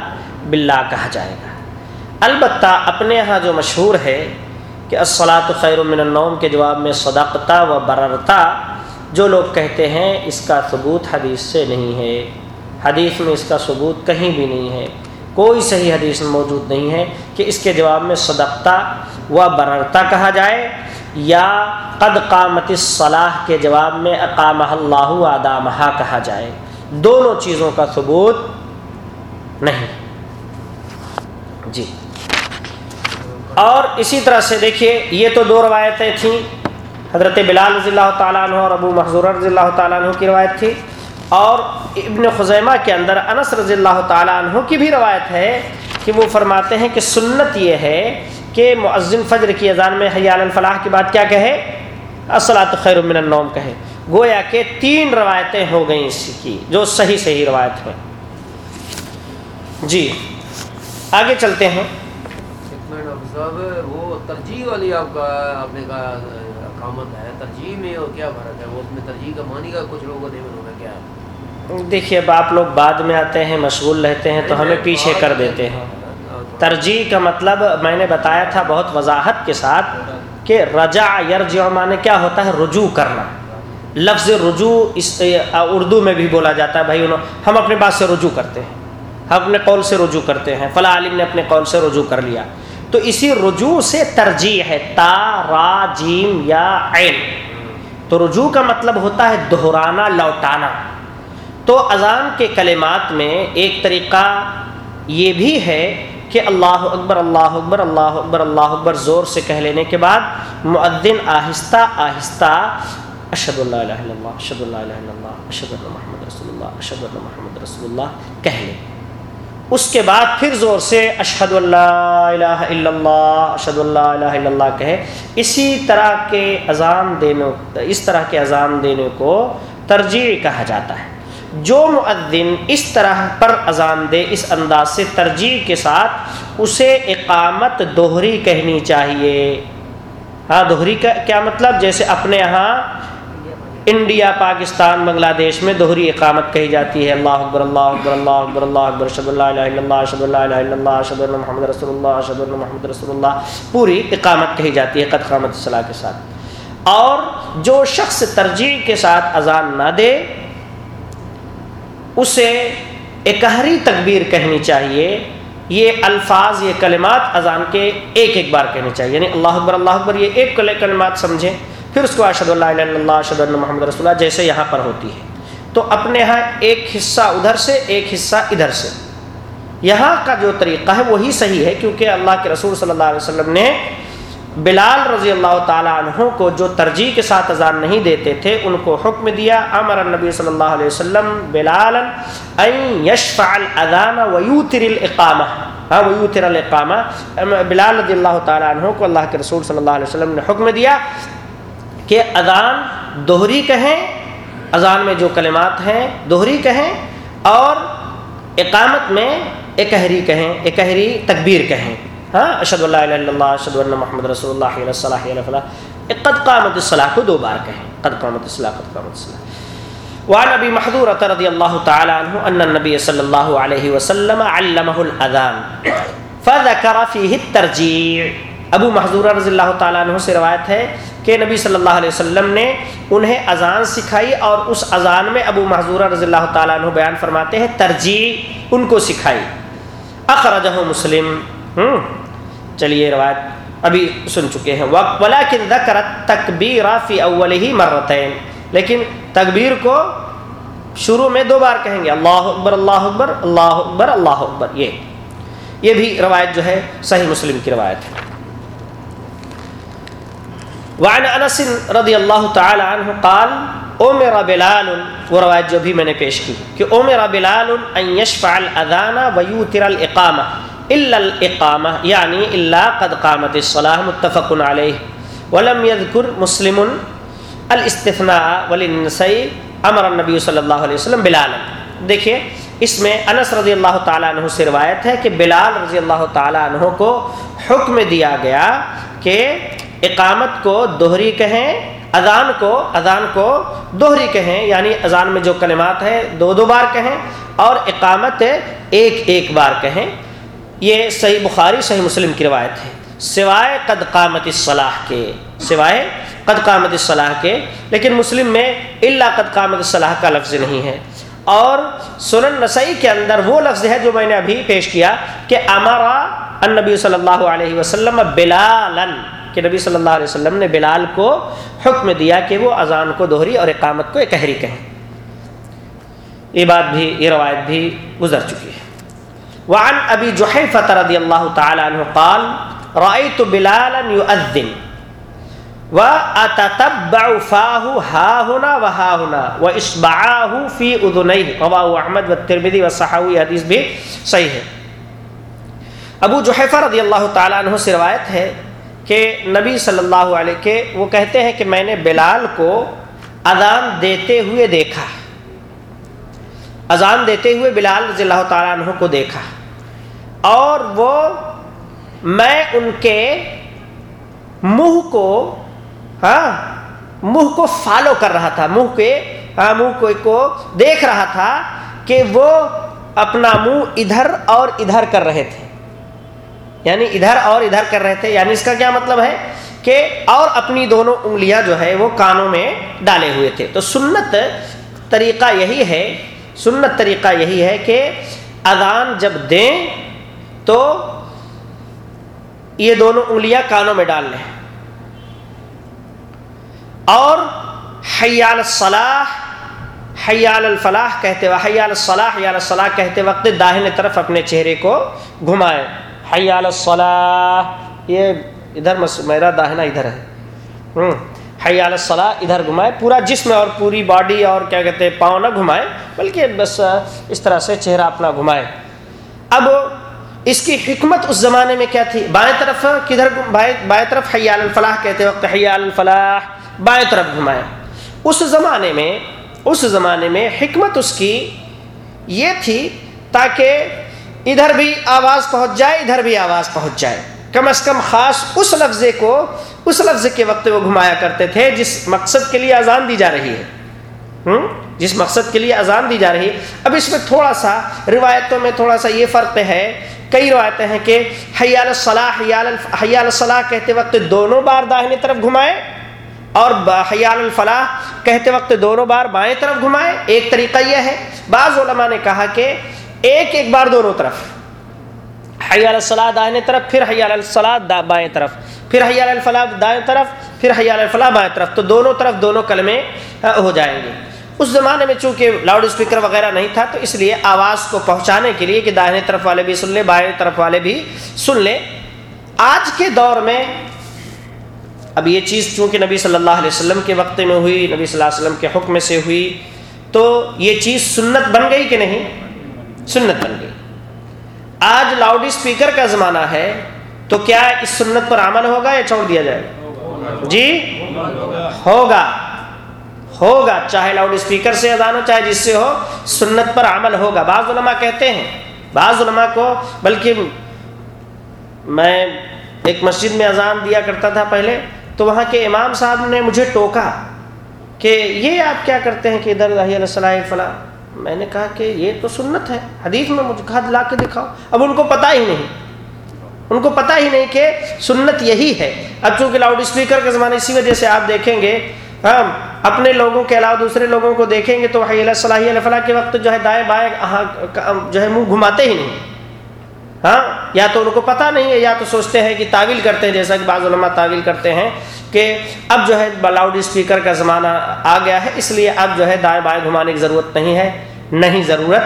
باللہ کہا جائے گا۔ البتہ اپنے ہاں جو مشہور ہے کہ الصلاۃ خیر من النوم کے جواب میں صدقتا و بررتا جو لوگ کہتے ہیں اس کا ثبوت حدیث سے نہیں ہے، حدیث میں اس کا ثبوت کہیں بھی نہیں ہے۔ کوئی صحیح حدیث میں موجود نہیں ہے کہ اس کے جواب میں صدقتا و بررتا کہا جائے یا قد قامت صلاح کے جواب میں اقامہ اللہ آدامہ کہا جائے۔ دونوں چیزوں کا ثبوت نہیں۔ جی۔ اور اسی طرح سے دیکھیے، یہ تو دو روایتیں تھیں۔ حضرت بلال رضی اللہ تعالیٰ عنہ اور ابو محضور رضی اللہ تعالیٰ عنہ کی روایت تھی اور ابن خزیمہ کے اندر انس رضی اللہ تعالیٰ عنہ کی بھی روایت ہے کہ وہ فرماتے ہیں کہ سنت یہ ہے کہ معذن فجر کی اذان میں حیال الفلاح کی بات کیا کہے؟ اصلاۃ خیر من النوم کہے۔ گویا کہ تین روایتیں ہو گئیں اس کی جو صحیح صحیح روایت ہیں۔ جی آگے چلتے ہیں۔ وہ ترجیح والی آپ کا، آپ نے کہا اقامت ہے، ترجیح میں اور کیا فرق ہے؟ وہ اس میں ترجیح کا مانی کا کچھ لوگوں کو دیون کیا؟ ہے دیکھیے، اب آپ لوگ بعد میں آتے ہیں، مشغول رہتے ہیں، تو ہمیں پیچھے کر دیتے ہیں۔ ترجیح کا مطلب میں نے بتایا تھا بہت وضاحت کے ساتھ کہ رجا یرجع معنی کیا ہوتا ہے؟ رجوع کرنا۔ لفظ رجوع اس اردو میں بھی بولا جاتا ہے، بھائی، انہوں، ہم اپنے بات سے رجوع کرتے ہیں۔ ہم اپنے قول سے رجوع کرتے ہیں۔ فلاں عالم نے اپنے قول سے رجوع کر لیا۔ تو اسی رجوع سے ترجیح ہے، تا، را، جیم یا عین۔ تو رجوع کا مطلب ہوتا ہے دہرانا، لوٹانا۔ تو اذان کے کلمات میں ایک طریقہ یہ بھی ہے کہ اللہ اکبر اللہ اکبر اللہ اکبر اللہ اکبر زور سے کہہ لینے کے بعد معدن آہستہ آہستہ اشد اللہ الہ اللہ اشد اللہ الہ اللہ اشد اللہ محمد رسول اللہ اشد اللہ محمد رسول اللہ کہہ لیں اس کے بعد پھر زور سے اشہد اللہ الہ الا اللہ اشد اللہ الہ الا اللہ کہے، اسی طرح کے اذان دینے، اس طرح کے اذان دینے کو ترجیح کہا جاتا ہے۔ جو معدن اس طرح پر اذان دے، اس انداز سے ترجیح کے ساتھ اسے اقامت دوہری کہنی چاہیے۔ ہاں دوہری کا کیا مطلب؟ جیسے اپنے یہاں انڈیا، پاکستان، بنگلہ دیش میں دوہری اقامت کہی جاتی ہے۔ اللہ اکبر اللہ اکبر اللہ اکبر اللہ اکبر۔ شد اللہ الہ الا اللہ شد اللہ الہ الا اللہ شد اللہ محمد رسول اللہ شد اللہ محمد رسول اللہ۔ پوری اقامت کہی جاتی ہے قد قامت صلاح کے ساتھ۔ اور جو شخص ترجیح کے ساتھ اذان نہ دے، اسے اکہری تکبیر کہنی چاہیے۔ یہ الفاظ، یہ کلمات اذان کے ایک ایک بار کہنے چاہیے۔ یعنی اللہ اکبر اللہ اکبر، یہ ایک کلمات سمجھیں۔ پھر اس کو اشد اللہ اللہ اشد اللہ محمد رسول اللہ جیسے یہاں پر ہوتی ہے۔ تو اپنے یہاں ایک حصہ ادھر سے، ایک حصہ ادھر سے۔ یہاں کا جو طریقہ ہے وہی صحیح ہے، کیونکہ اللہ کے رسول صلی اللہ علیہ وسلم نے بلال رضی اللہ تعالیٰ عنہ کو جو ترجیح کے ساتھ اذان نہیں دیتے تھے، ان کو حکم دیا، امر النبی صلی اللہ علیہ وسلم بلال الاذان ویوتر الاقامہ۔ ہاں ویوتر الاقامہ۔ بلال رضی اللہ تعالیٰ عنہ کو اللہ کے رسول صلی اللہ علیہ وسلم نے حکم دیا۔ کہ اذان دوہری کہیں، اذان میں جو کلمات ہیں دوہری کہیں اور اقامت میں اکہری کہیں، اکہری تکبیر کہیں۔ ہاں اشد اللہ الہ اللہ اشد اللہ محمد رسول اللہ علیہ صلاح علیہ فلاح قد قامت الصلاح کو دو بار کہیں۔ قد قامت الصلاح قد قامت الصلاح وعن ابی محضور رضی اللہ تعالی عنہ ان النبی صلی اللہ علیہ وسلم علمہ الاذان فذکر فیہ الترجیع۔ ابو محضور رضی اللہ تعالیٰ عنہ سے روایت ہے کہ نبی صلی اللہ علیہ وسلم نے انہیں اذان سکھائی اور اس اذان میں ابو محضورہ رضی اللہ تعالیٰ عنہ بیان فرماتے ہیں، ترجیح ان کو سکھائی۔ اخرجہ مسلم۔ ہوں، چلیے، روایت ابھی سن چکے ہیں۔ ولیکن ذکرت تکبیر فی اول ہی مرتین۔ لیکن تکبیر کو شروع میں دو بار کہیں گے، اللہ اکبر اللہ اکبر اللہ اکبر اللہ اکبر۔ یہ یہ بھی روایت جو ہے، صحیح مسلم کی روایت ہے۔ وعن انس رضی اللہ تعالی عنہ قال او بلال وہ روایت جو بھی میں نے پیش کی کہ او بلال ان یشفع الاذان ویوتر الاقامہ الا الاقامہ یعنی الا قد قامت الصلاة متفق علیہ۔ ولم يذکر مسلم الاستثناء وللنسائی امر النبی صلی اللہ علیہ وسلم بلال دیکھیں اس میں انس رضی اللہ تعالیٰ عنہ سے روایت ہے کہ بلال رضی اللہ تعالیٰ عنہ کو حکم دیا گیا کہ اقامت کو دوہری کہیں، اذان کو اذان کو دوہری کہیں یعنی اذان میں جو کلمات ہیں دو دو بار کہیں اور اقامت ایک ایک بار کہیں۔ یہ صحیح بخاری، صحیح مسلم کی روایت ہے۔ سوائے قد قامت الصلاح کے، سوائے قد قامت الصلاح کے، لیکن مسلم میں اللہ قد قامت الصلاح کا لفظ نہیں ہے۔ اور سنن نسائی کے اندر وہ لفظ ہے جو میں نے ابھی پیش کیا کہ امرا النبی صلی اللہ علیہ وسلم بلالن کہ نبی صلی اللہ علیہ وسلم نے بلال کو حکم دیا کہ وہ اذان کو دوہری اور اقامت کو اکہری کہیں۔ یہ بات بھی، یہ روایت بھی گزر چکی ہے۔ وعن ابی جحیفۃ رضی اللہ تعالی عنہ قال رأيت بلالا يؤذن واتتبع فاه ها هنا وها هنا واصبعاه في اذنيه رواه احمد والترمذي والصحاوي حدیث بھی صحیح ہے۔ ابو جحیفہ رضی اللہ تعالی عنہ سے روایت ہے کہ نبی صلی اللہ علیہ کے وہ کہتے ہیں کہ میں نے بلال کو اذان دیتے ہوئے دیکھا۔ اذان دیتے ہوئے بلال رضی اللہ تعالیٰ عنہ کو دیکھا۔ اور وہ میں ان کے منہ کو ہاں منہ کو فالو کر رہا تھا۔ منہ کے ہاں منہ کو دیکھ رہا تھا کہ وہ اپنا منہ ادھر اور ادھر کر رہے تھے۔ یعنی ادھر اور ادھر کر رہے تھے یعنی اس کا کیا مطلب ہے کہ اور اپنی دونوں انگلیاں جو ہے وہ کانوں میں ڈالے ہوئے تھے۔ تو سنت طریقہ یہی ہے، سنت طریقہ یہی ہے کہ اذان جب دیں تو یہ دونوں انگلیاں کانوں میں ڈال لیں۔ اور حیال الصلاح، حیال الفلاح کہتے وقت، حیال الصلاح حیال الصلاح کہتے وقت داہنے طرف اپنے چہرے کو گھمائیں۔ حیال الصلاح یہ ادھر میرا داہنا ادھر ہے۔ حیال الصلاح ادھر گھمائے، پورا جسم اور پوری باڈی اور کیا کہتے ہیں، پاؤں نہ گھمائے، بلکہ بس اس طرح سے چہرہ اپنا گھمائے۔ اب اس کی حکمت اس زمانے میں کیا تھی؟ بائیں طرف کدھر بائیں طرف حیال الفلاح کہتے وقت حیال الفلاح، بائیں طرف گھمائے۔ اس زمانے میں، اس زمانے میں حکمت اس کی یہ تھی تاکہ ادھر بھی آواز پہنچ جائے، ادھر بھی آواز پہنچ جائے۔ کم از کم خاص اس لفظ کو، اس لفظ کے وقت وہ گھمایا کرتے تھے جس مقصد کے لیے اذان دی جا رہی ہے۔ جس مقصد کے لیے اذان دی جا رہی ہے۔ اب اس میں تھوڑا سا روایتوں میں تھوڑا سا یہ فرق ہے، کئی روایتیں ہیں کہ حیال الصلاح، حیال حیال الصلاح کہتے وقت دونوں بار داہنی طرف گھمائے اور حیال الفلاح کہتے وقت دونوں بار بائیں طرف گھمائے۔ ایک طریقہ یہ ہے، بعض علماء نے کہا کہ ایک ایک بار دونوں طرف۔ حیال الصلاح دائیں طرف، پھر حیال الصلاح بائیں طرف۔ پھر حیال الفلاح دائیں طرف، پھر حیال الفلاح بائیں طرف۔ تو دونوں طرف دونوں کلمے ہو جائیں گے۔ اس زمانے میں چونکہ لاؤڈ اسپیکر وغیرہ نہیں تھا، تو اس لیے آواز کو پہنچانے کے لیے کہ دائیں طرف والے بھی سن لیں، بائیں طرف والے بھی سن لیں۔ آج کے دور میں، اب یہ چیز چونکہ نبی صلی اللہ علیہ وسلم کے وقت میں ہوئی، نبی صلی اللہ علیہ وسلم کے حکم سے ہوئی، تو یہ چیز سنت بن گئی کہ نہیں؟ سنت بن گئی۔ آج لاؤڈ اسپیکر کا زمانہ ہے، تو کیا اس سنت پر عمل ہوگا یا چھوڑ دیا جائے جی ہوگا۔ ہوگا، چاہے لاؤڈ اسپیکر سے اذان ہو، چاہے جس سے ہو، سنت پر عمل ہوگا۔ بعض علماء کہتے ہیں، بعض علماء کو، بلکہ میں ایک مسجد میں اذان دیا کرتا تھا پہلے، تو وہاں کے امام صاحب نے مجھے ٹوکا کہ یہ آپ کیا کرتے ہیں کہ ادھر علیہ السلام فلاں؟ میں نے کہا کہ یہ تو سنت ہے، حدیث میں مجھے کہا لا کے دکھاؤ۔ اب ان کو پتہ ہی نہیں۔ ان کو پتہ ہی نہیں کہ سنت یہی ہے۔ اب چونکہ لاؤڈ اسپیکر کا زمانہ اسی وجہ سے آپ دیکھیں گے ہاں اپنے لوگوں کے علاوہ دوسرے لوگوں کو دیکھیں گے تو حی صلاحی علیہ فلاح کے وقت جو ہے دائیں بائیں جو ہے منہ گھماتے ہی نہیں۔ ہاں یا تو ان کو پتہ نہیں ہے، یا تو سوچتے ہیں کہ تعویل کرتے ہیں، جیسا کہ بعض علماء تعویل کرتے ہیں۔ کہ اب جو ہے لاؤڈ اسپیکر کا زمانہ آ گیا ہے، اس لیے اب جو ہے دائیں بائیں گھمانے کی ضرورت نہیں ہے، نہیں ضرورت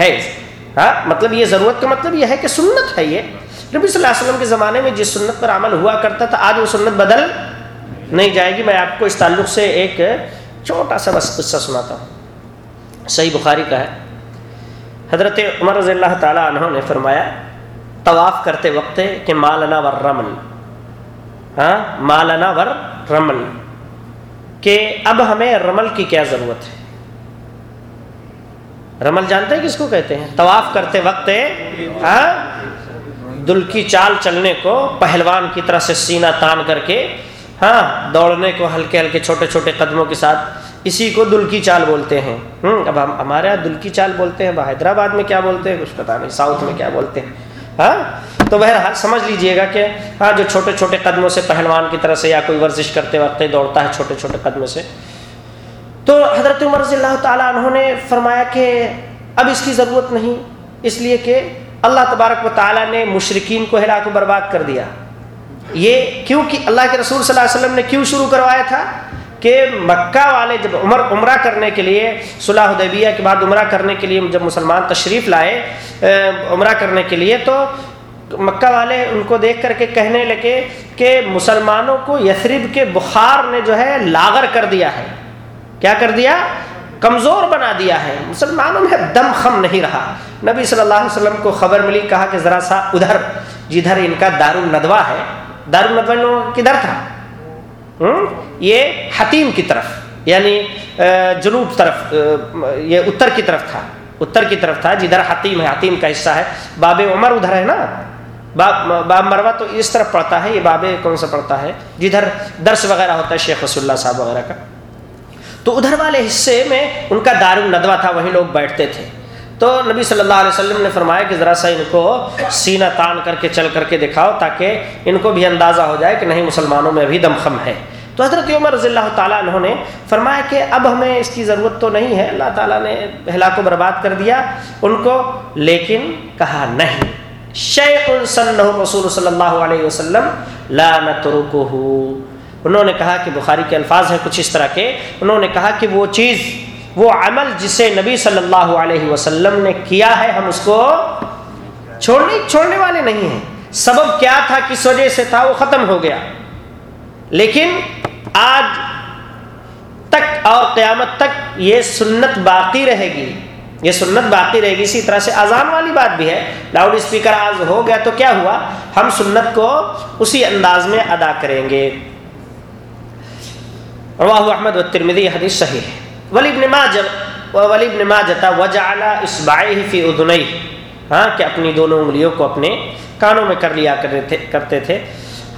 ہے۔ ہاں مطلب یہ ضرورت کا مطلب یہ ہے کہ سنت ہے یہ۔ نبی صلی اللہ علیہ وسلم کے زمانے میں جس سنت پر عمل ہوا کرتا تھا، آج وہ سنت بدل نہیں جائے گی۔ میں آپ کو اس تعلق سے ایک چھوٹا سا بس قصہ سناتا ہوں۔ صحیح بخاری کا ہے۔ حضرت عمر رضی اللہ تعالیٰ عنہ نے فرمایا، طواف کرتے وقت کہ مالنا ور رمل ہاں مالنا ور رمل۔ کہ اب ہمیں رمل کی کیا ضرورت ہے؟ رمل جانتے ہیں کس کو کہتے ہیں؟ طواف کرتے وقت ہاں دل کی چال چلنے کو، پہلوان کی طرح سے سینہ تان کر کے ہاں دوڑنے کو ہلکے ہلکے چھوٹے چھوٹے قدموں کے ساتھ اسی کو دل کی چال بولتے ہیں۔ اب ہم، ہمارے یہاں دل کی چال بولتے ہیں حیدرآباد میں کیا بولتے ہیں؟ کچھ پتا نہیں، ساؤتھ میں کیا بولتے ہیں؟ ہاں تو بہرحال سمجھ لیجیے گا کہ ہاں جو چھوٹے چھوٹے قدموں سے پہلوان کی طرح سے یا کوئی ورزش کرتے وقت دوڑتا ہے چھوٹے چھوٹے قدموں سے۔ تو حضرت عمر رضی اللہ تعالیٰ انہوں نے فرمایا کہ اب اس کی ضرورت نہیں، اس لیے کہ اللہ تبارک و تعالیٰ نے مشرقین کو ہلاک و برباد کر دیا۔ یہ کیوں کہ اللہ کے رسول صلی اللہ علیہ وسلم نے کیوں شروع کروایا تھا؟ کہ مکہ والے جب عمر عمرہ کرنے کے لیے صلاح حدیبیہ کے بعد عمرہ کرنے کے لیے جب مسلمان تشریف لائے عمرہ کرنے کے لیے، تو مکہ والے ان کو دیکھ کر کے کہنے لگے کہ مسلمانوں کو یثرب کے بخار نے جو ہے لاغر کر دیا ہے۔ کیا کر دیا؟ کمزور بنا دیا ہے۔ مسلمانوں میں دم خم نہیں رہا۔ نبی صلی اللہ علیہ وسلم کو خبر ملی، کہا کہ ذرا سا ادھر، جدھر ان کا دار الندوا ہے۔ دار الندوا کدھر تھا؟ یہ حتیم کی طرف یعنی جنوب طرف یہ اتر کی طرف تھا۔ اتر کی طرف تھا، جدھر حتیم ہے، حتیم کا حصہ ہے۔ باب عمر ادھر ہے نا۔ باب باب مروا تو اس طرف پڑتا ہے، یہ باب کون سا پڑتا ہے؟ جدھر درس وغیرہ ہوتا ہے، شیخ رسول اللہ صاحب وغیرہ کا۔ تو ادھر والے حصے میں ان کا دار الندوا تھا، وہیں لوگ بیٹھتے تھے۔ تو نبی صلی اللہ علیہ وسلم نے فرمایا کہ ذرا سا ان کو سینہ تان کر کے چل کر کے دکھاؤ تاکہ ان کو بھی اندازہ ہو جائے کہ نہیں، مسلمانوں میں ابھی دمخم ہے۔ تو حضرت عمر رضی اللہ تعالیٰ انہوں نے فرمایا کہ اب ہمیں اس کی ضرورت تو نہیں ہے، اللہ تعالیٰ نے ہلاک و برباد کر دیا، ان کو لیکن کہا نہیں۔ شیخ رسول صلی اللہ علیہ وسلم لا انہوں نے کہا کہ بخاری کے الفاظ ہیں کچھ اس طرح کے۔ انہوں نے کہا کہ وہ چیز، وہ عمل جسے نبی صلی اللہ علیہ وسلم نے کیا ہے، ہم اس کو چھوڑنے چھوڑنے والے نہیں ہیں۔ سبب کیا تھا، کس وجہ سے تھا، وہ ختم ہو گیا۔ لیکن آج تک اور قیامت تک یہ سنت باقی رہے گی۔ یہ سنت باقی رہے گی، اسی طرح سے اذان والی بات بھی ہے۔ لاؤڈ اسپیکر آج ہو گیا تو کیا ہوا؟ ہم سنت کو اسی انداز میں ادا کریں گے۔ رواہ احمد و ترمدی حدیث صحیح ہے۔ ولی ابن ماجہ، ولی ابن ماجہ وجعل اصبعیہ فی اذنیہ۔ ہاں کہ اپنی دونوں انگلیوں کو اپنے کانوں میں کر لیا کرتے تھے۔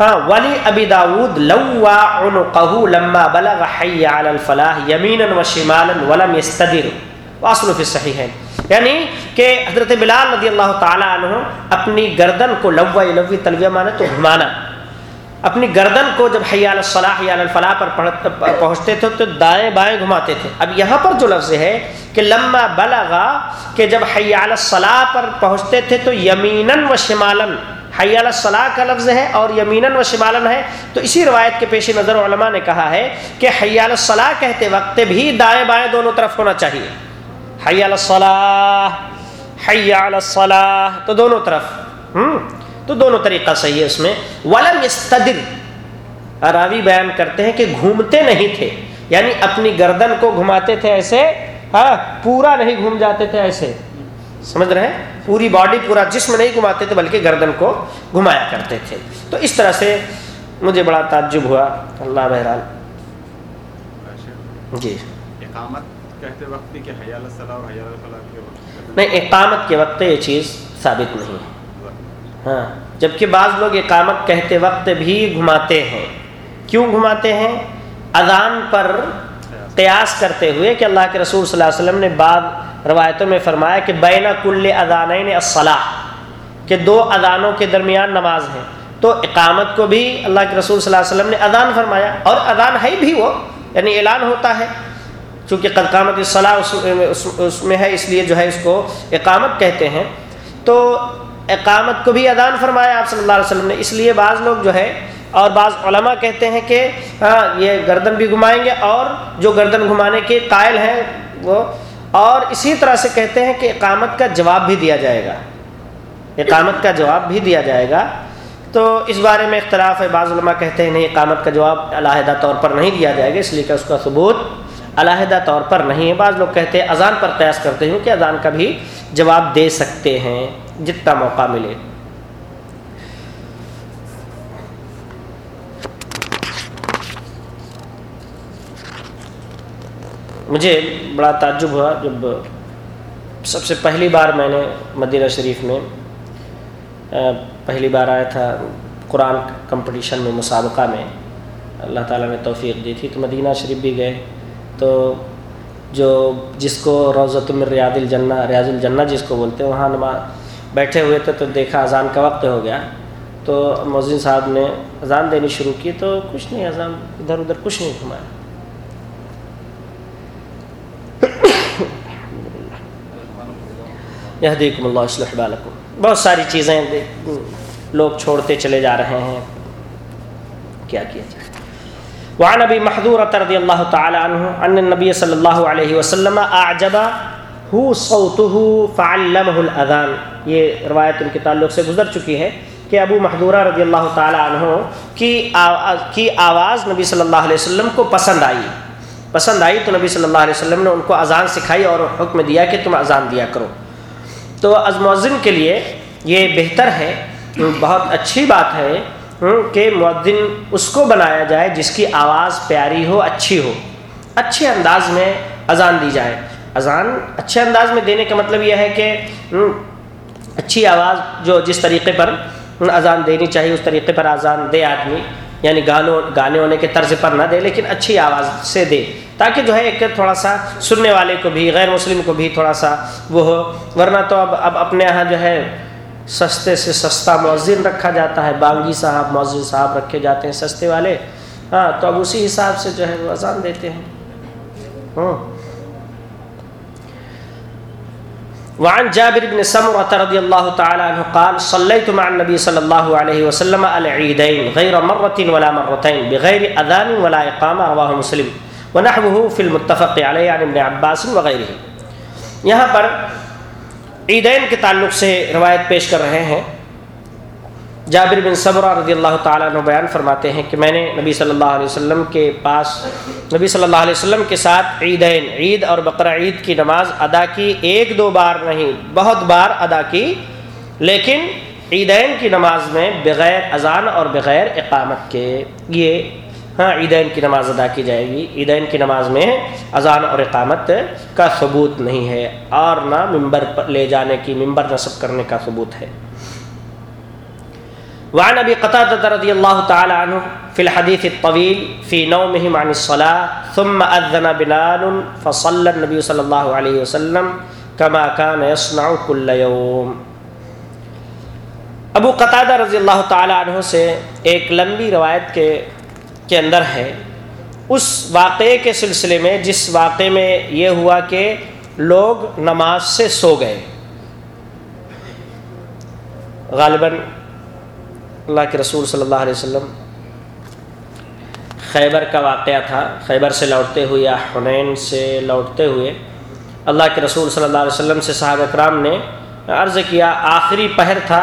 ہاں ولی ابی داود، لوا عنقه لما بلغ حی علی الفلاح یمینا و شمالا ولم يستدر واصل فی الصحیحین۔ یعنی کہ حضرت بلال رضی اللہ تعالی عنہ اپنی گردن کو لوا لوی تلویہ مانا تو گھمانا اپنی گردن کو جب حیال الصلاح یا الفلاح پر پہنچتے تھے تو دائیں بائیں گھماتے تھے۔ اب یہاں پر جو لفظ ہے کہ لمبا بلغا کہ جب حیال الصلاح پر پہنچتے تھے تو یمیناً و شمالن حیال الصلاح کا لفظ ہے اور یمیناً و شمالن ہے۔ تو اسی روایت کے پیش نظر علماء نے کہا ہے کہ حیال الصلاح کہتے وقت بھی دائیں بائیں دونوں طرف ہونا چاہیے۔ حیال الصلاح حیال الصلاح تو دونوں طرف ہوں تو دونوں طریقہ صحیح ہے اس میں۔ ولم استدر راوی بیان کرتے ہیں کہ گھومتے نہیں تھے یعنی اپنی گردن کو گھماتے تھے ایسے ہاں پورا نہیں گھوم جاتے تھے ایسے۔ سمجھ رہے ہیں؟ پوری باڈی پورا جسم نہیں گھماتے تھے بلکہ گردن کو گھمایا کرتے تھے۔ تو اس طرح سے مجھے بڑا تعجب ہوا اللہ بہرحال۔ جی۔ نہیں، اقامت کے وقت یہ چیز ثابت نہیں ہے۔ ہاں جبکہ بعض لوگ اقامت کہتے وقت بھی گھماتے ہیں۔ کیوں گھماتے ہیں؟ اذان پر قیاس کرتے ہوئے کہ اللہ کے رسول صلی اللہ علیہ وسلم نے بعض روایتوں میں فرمایا کہ بین کل ادانین اصلاح کہ دو اذانوں کے درمیان نماز ہے تو اقامت کو بھی اللہ کے رسول صلی اللہ علیہ وسلم نے اذان فرمایا اور اذان ہے بھی وہ یعنی اعلان ہوتا ہے۔ چونکہ قدقامت اصلاح اس میں ہے، اس لیے جو ہے اس کو اقامت کہتے ہیں۔ تو اقامت کو بھی ادان فرمایا آپ صلی اللہ علیہ وسلم نے۔ اس لیے بعض لوگ جو ہے اور بعض علماء کہتے ہیں کہ ہاں یہ گردن بھی گھمائیں گے اور جو گردن گھمانے کے قائل ہیں وہ۔ اور اسی طرح سے کہتے ہیں کہ اقامت کا جواب بھی دیا جائے گا۔ اقامت کا جواب بھی دیا جائے گا۔ تو اس بارے میں اختلاف ہے۔ بعض علماء کہتے ہیں نہیں، اقامت کا جواب علیحدہ طور پر نہیں دیا جائے گا، اس لیے کہ اس کا ثبوت علیحدہ طور پر نہیں ہے بعض لوگ کہتے ہیں اذان پر قیاس کرتے ہیں کہ اذان کا بھی جواب دے سکتے ہیں جتنا موقع ملے۔ مجھے بڑا تعجب ہوا جب سب سے پہلی بار میں نے مدینہ شریف میں پہلی بار آیا تھا قرآن کمپٹیشن میں، مسابقہ میں۔ اللہ تعالیٰ نے توفیق دی تھی تو مدینہ شریف بھی گئے۔ تو جو جس کو روزت ریاض الجنہ ریاض الجنہ جس کو بولتے ہیں، وہاں نماز بیٹھے ہوئے تھے تو دیکھا اذان کا وقت ہو گیا۔ تو مؤذن صاحب نے اذان دینی شروع کی تو کچھ نہیں، اذان ادھر ادھر کچھ نہیں گھمایا۔ یہدیکم اللہ صلی بالکم۔ بہت ساری چیزیں لوگ چھوڑتے چلے جا رہے ہیں۔ کیا کیا جائے؟ وعن ابی محدور رضی اللہ تعالی عنہ ان النبی صلی اللہ علیہ وسلم اعجبہ ہو صوتہ فعلمہ الاذان۔ یہ روایت ان کے تعلق سے گزر چکی ہے کہ ابو محدورہ رضی اللہ تعالیٰ عنہ کی کی آواز نبی صلی اللہ علیہ وسلم کو پسند آئی۔ پسند آئی تو نبی صلی اللہ علیہ وسلم نے ان کو اذان سکھائی اور حکم دیا کہ تم اذان دیا کرو۔ تو از مؤذن کے لیے یہ بہتر ہے۔ بہت اچھی بات ہے کہ مؤذن اس کو بنایا جائے جس کی آواز پیاری ہو، اچھی ہو۔ اچھے انداز میں اذان دی جائے۔ اذان اچھے انداز میں دینے کا مطلب یہ ہے کہ اچھی آواز جو جس طریقے پر اذان دینی چاہیے، اس طریقے پر اذان دے آدمی۔ یعنی گانوں، گانے ہونے کے طرز پر نہ دے، لیکن اچھی آواز سے دے۔ تاکہ جو ہے ایک تھوڑا سا سننے والے کو بھی، غیر مسلم کو بھی تھوڑا سا وہ ہو۔ ورنہ تو اب اب اپنے یہاں جو ہے سستے سے سستا مؤذن رکھا جاتا ہے، بانگی صاحب، مؤذن صاحب رکھے جاتے ہیں سستے والے۔ ہاں تو اب اسی حساب سے جو ہے وہ اذان دیتے ہیں۔ ہاں۔ وعن جابر بن سمرة رضي الله تعالى عنه قال صليت مع النبي صلى الله عليه وسلم العيدين غير مرة ولا مرتين بغير أذان ولا إقامة رواه مسلم۔ ونحوه في المتفق عليه عن ابن عباس وغيره یہاں پر عیدین کے تعلق سے روایت پیش کر رہے ہیں۔ جابر بن صبر رضی اللہ تعالیٰ عنہ بیان فرماتے ہیں کہ میں نے نبی صلی اللہ علیہ وسلم کے پاس نبی صلی اللہ علیہ وسلم کے ساتھ عیدین، عید اور بقرہ عید کی نماز ادا کی، ایک دو بار نہیں، بہت بار ادا کی، لیکن عیدین کی نماز میں بغیر اذان اور بغیر اقامت کے، یہ ہاں عیدین کی نماز ادا کی جائے گی۔ عیدین کی نماز میں اذان اور اقامت کا ثبوت نہیں ہے۔ اور نہ ممبر پر لے جانے کی ممبر نصب کرنے کا ثبوت ہے۔ وعن ابي قتاده رضي الله تعالى عنه في الحديث الطويل في نومهم عن الصلاه ثم اذن بلال فصلى النبي صلى الله عليه وسلم كما كان يصنع كل يوم ابو قتادہ رضی اللہ تعالی عنہ سے ایک لمبی روایت کے کے اندر ہے، اس واقعے کے سلسلے میں، جس واقعے میں یہ ہوا کہ لوگ نماز سے سو گئے۔ غالباً اللہ کے رسول صلی اللہ علیہ وسلم خیبر کا واقعہ تھا۔ خیبر سے لوٹتے ہوئے یا حنین سے لوٹتے ہوئے اللہ کے رسول صلی اللہ علیہ وسلم سے صحابہ کرام نے عرض کیا، آخری پہر تھا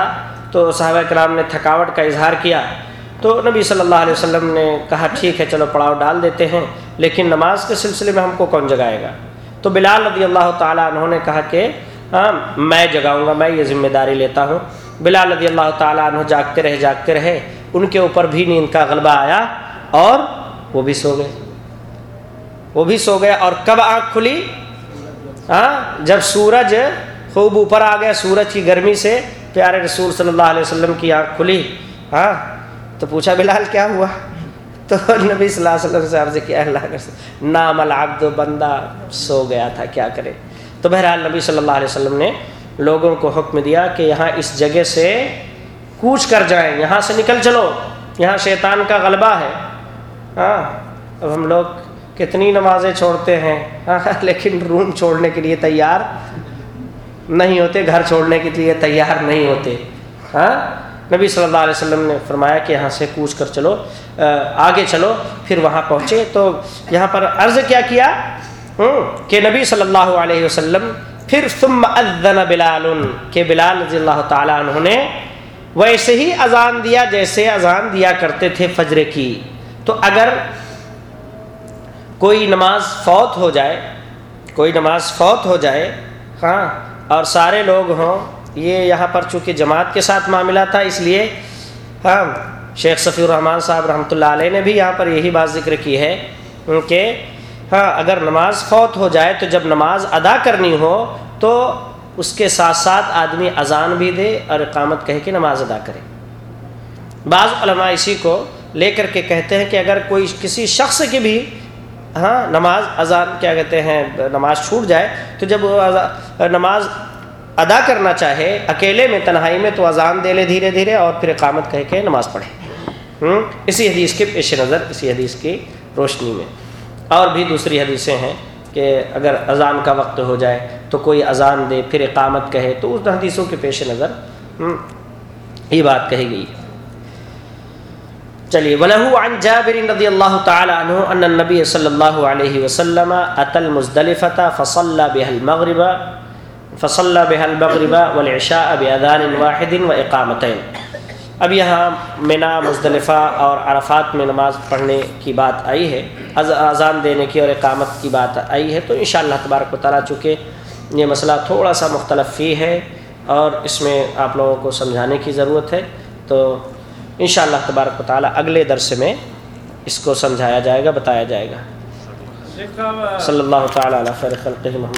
تو صحابہ کرام نے تھکاوٹ کا اظہار کیا۔ تو نبی صلی اللہ علیہ وسلم نے کہا، ٹھیک ہے، چلو پڑاؤ ڈال دیتے ہیں، لیکن نماز کے سلسلے میں ہم کو کون جگائے گا؟ تو بلال رضی اللہ تعالیٰ انہوں نے کہا کہ ہاں میں جگاؤں گا، میں یہ ذمہ داری لیتا ہوں۔ بلال رضی اللہ تعالیٰ عنہ جاگتے رہے جاگتے رہے، ان کے اوپر بھی نیند کا غلبہ آیا اور وہ بھی سو گئے۔ وہ بھی سو گئے اور کب آنکھ کھلی؟ ہاں جب سورج خوب اوپر آ گیا، سورج کی گرمی سے پیارے رسول صلی اللہ علیہ وسلم کی آنکھ کھلی۔ ہاں تو پوچھا بلال کیا ہوا؟ تو نبی صلی اللہ علیہ وسلم سے کیا اللہ کا نام العبد بندہ سو گیا تھا، کیا کرے؟ تو بہرحال نبی صلی اللہ علیہ وسلم نے لوگوں کو حکم دیا کہ یہاں اس جگہ سے کوچ کر جائیں، یہاں سے نکل چلو، یہاں شیطان کا غلبہ ہے۔ ہاں اب ہم لوگ کتنی نمازیں چھوڑتے ہیں ہاں لیکن روم چھوڑنے کے لیے تیار نہیں ہوتے، گھر چھوڑنے کے لیے تیار نہیں ہوتے۔ ہاں نبی صلی اللہ علیہ وسلم نے فرمایا کہ یہاں سے کوچ کر چلو آگے چلو، پھر وہاں پہنچے۔ تو یہاں پر عرض کیا کیا؟ کہ نبی صلی اللہ علیہ وسلم پھر ثم اذن بلال، کہ بلال رضی اللہ تعالیٰ عنہ نے ویسے ہی اذان دیا جیسے اذان دیا کرتے تھے فجر کی۔ تو اگر کوئی نماز فوت ہو جائے، کوئی نماز فوت ہو جائے ہاں اور سارے لوگ ہوں یہ یہاں پر چونکہ جماعت کے ساتھ معاملہ تھا، اس لیے ہاں شیخ صفی الرحمٰن صاحب رحمۃ اللہ علیہ نے بھی یہاں پر یہی بات ذکر کی ہے کہ ہاں اگر نماز فوت ہو جائے تو جب نماز ادا کرنی ہو تو اس کے ساتھ ساتھ آدمی اذان بھی دے اور اقامت کہہ کے نماز ادا کرے۔ بعض علماء اسی کو لے کر کے کہتے ہیں کہ اگر کوئی کسی شخص کی بھی ہاں نماز اذان کیا کہتے ہیں، نماز چھوٹ جائے تو جب وہ نماز ادا کرنا چاہے، اکیلے میں تنہائی میں تو اذان دے لے دھیرے دھیرے اور پھر اقامت کہہ کے نماز پڑھے۔ اسی حدیث کے پیش نظر، اسی حدیث کی روشنی میں۔ اور بھی دوسری حدیثیں ہیں کہ اگر اذان کا وقت ہو جائے تو کوئی اذان دے، پھر اقامت کہے، تو اس حدیثوں کے پیش نظر یہ بات کہی گئی چلیے ولہ عن جابر رضی اللہ تعالی عنہ ان النبی صلی اللہ علیہ وسلم اتل مزدلفۃ فصلى بها المغرب فصلى بها المغرب والعشاء باذان واحد واقامتين اب یہاں منا مزدلفہ اور عرفات میں نماز پڑھنے کی بات آئی ہے۔ اذان دینے کی اور اقامت کی بات آئی ہے۔ تو انشاءاللہ تبارک و تعالیٰ چونکہ یہ مسئلہ تھوڑا سا مختلف ہی ہے اور اس میں آپ لوگوں کو سمجھانے کی ضرورت ہے تو انشاءاللہ تبارک و تعالیٰ اگلے درس میں اس کو سمجھایا جائے گا بتایا جائے گا۔ صلی اللہ تعالیٰ علیہ خلق محمد۔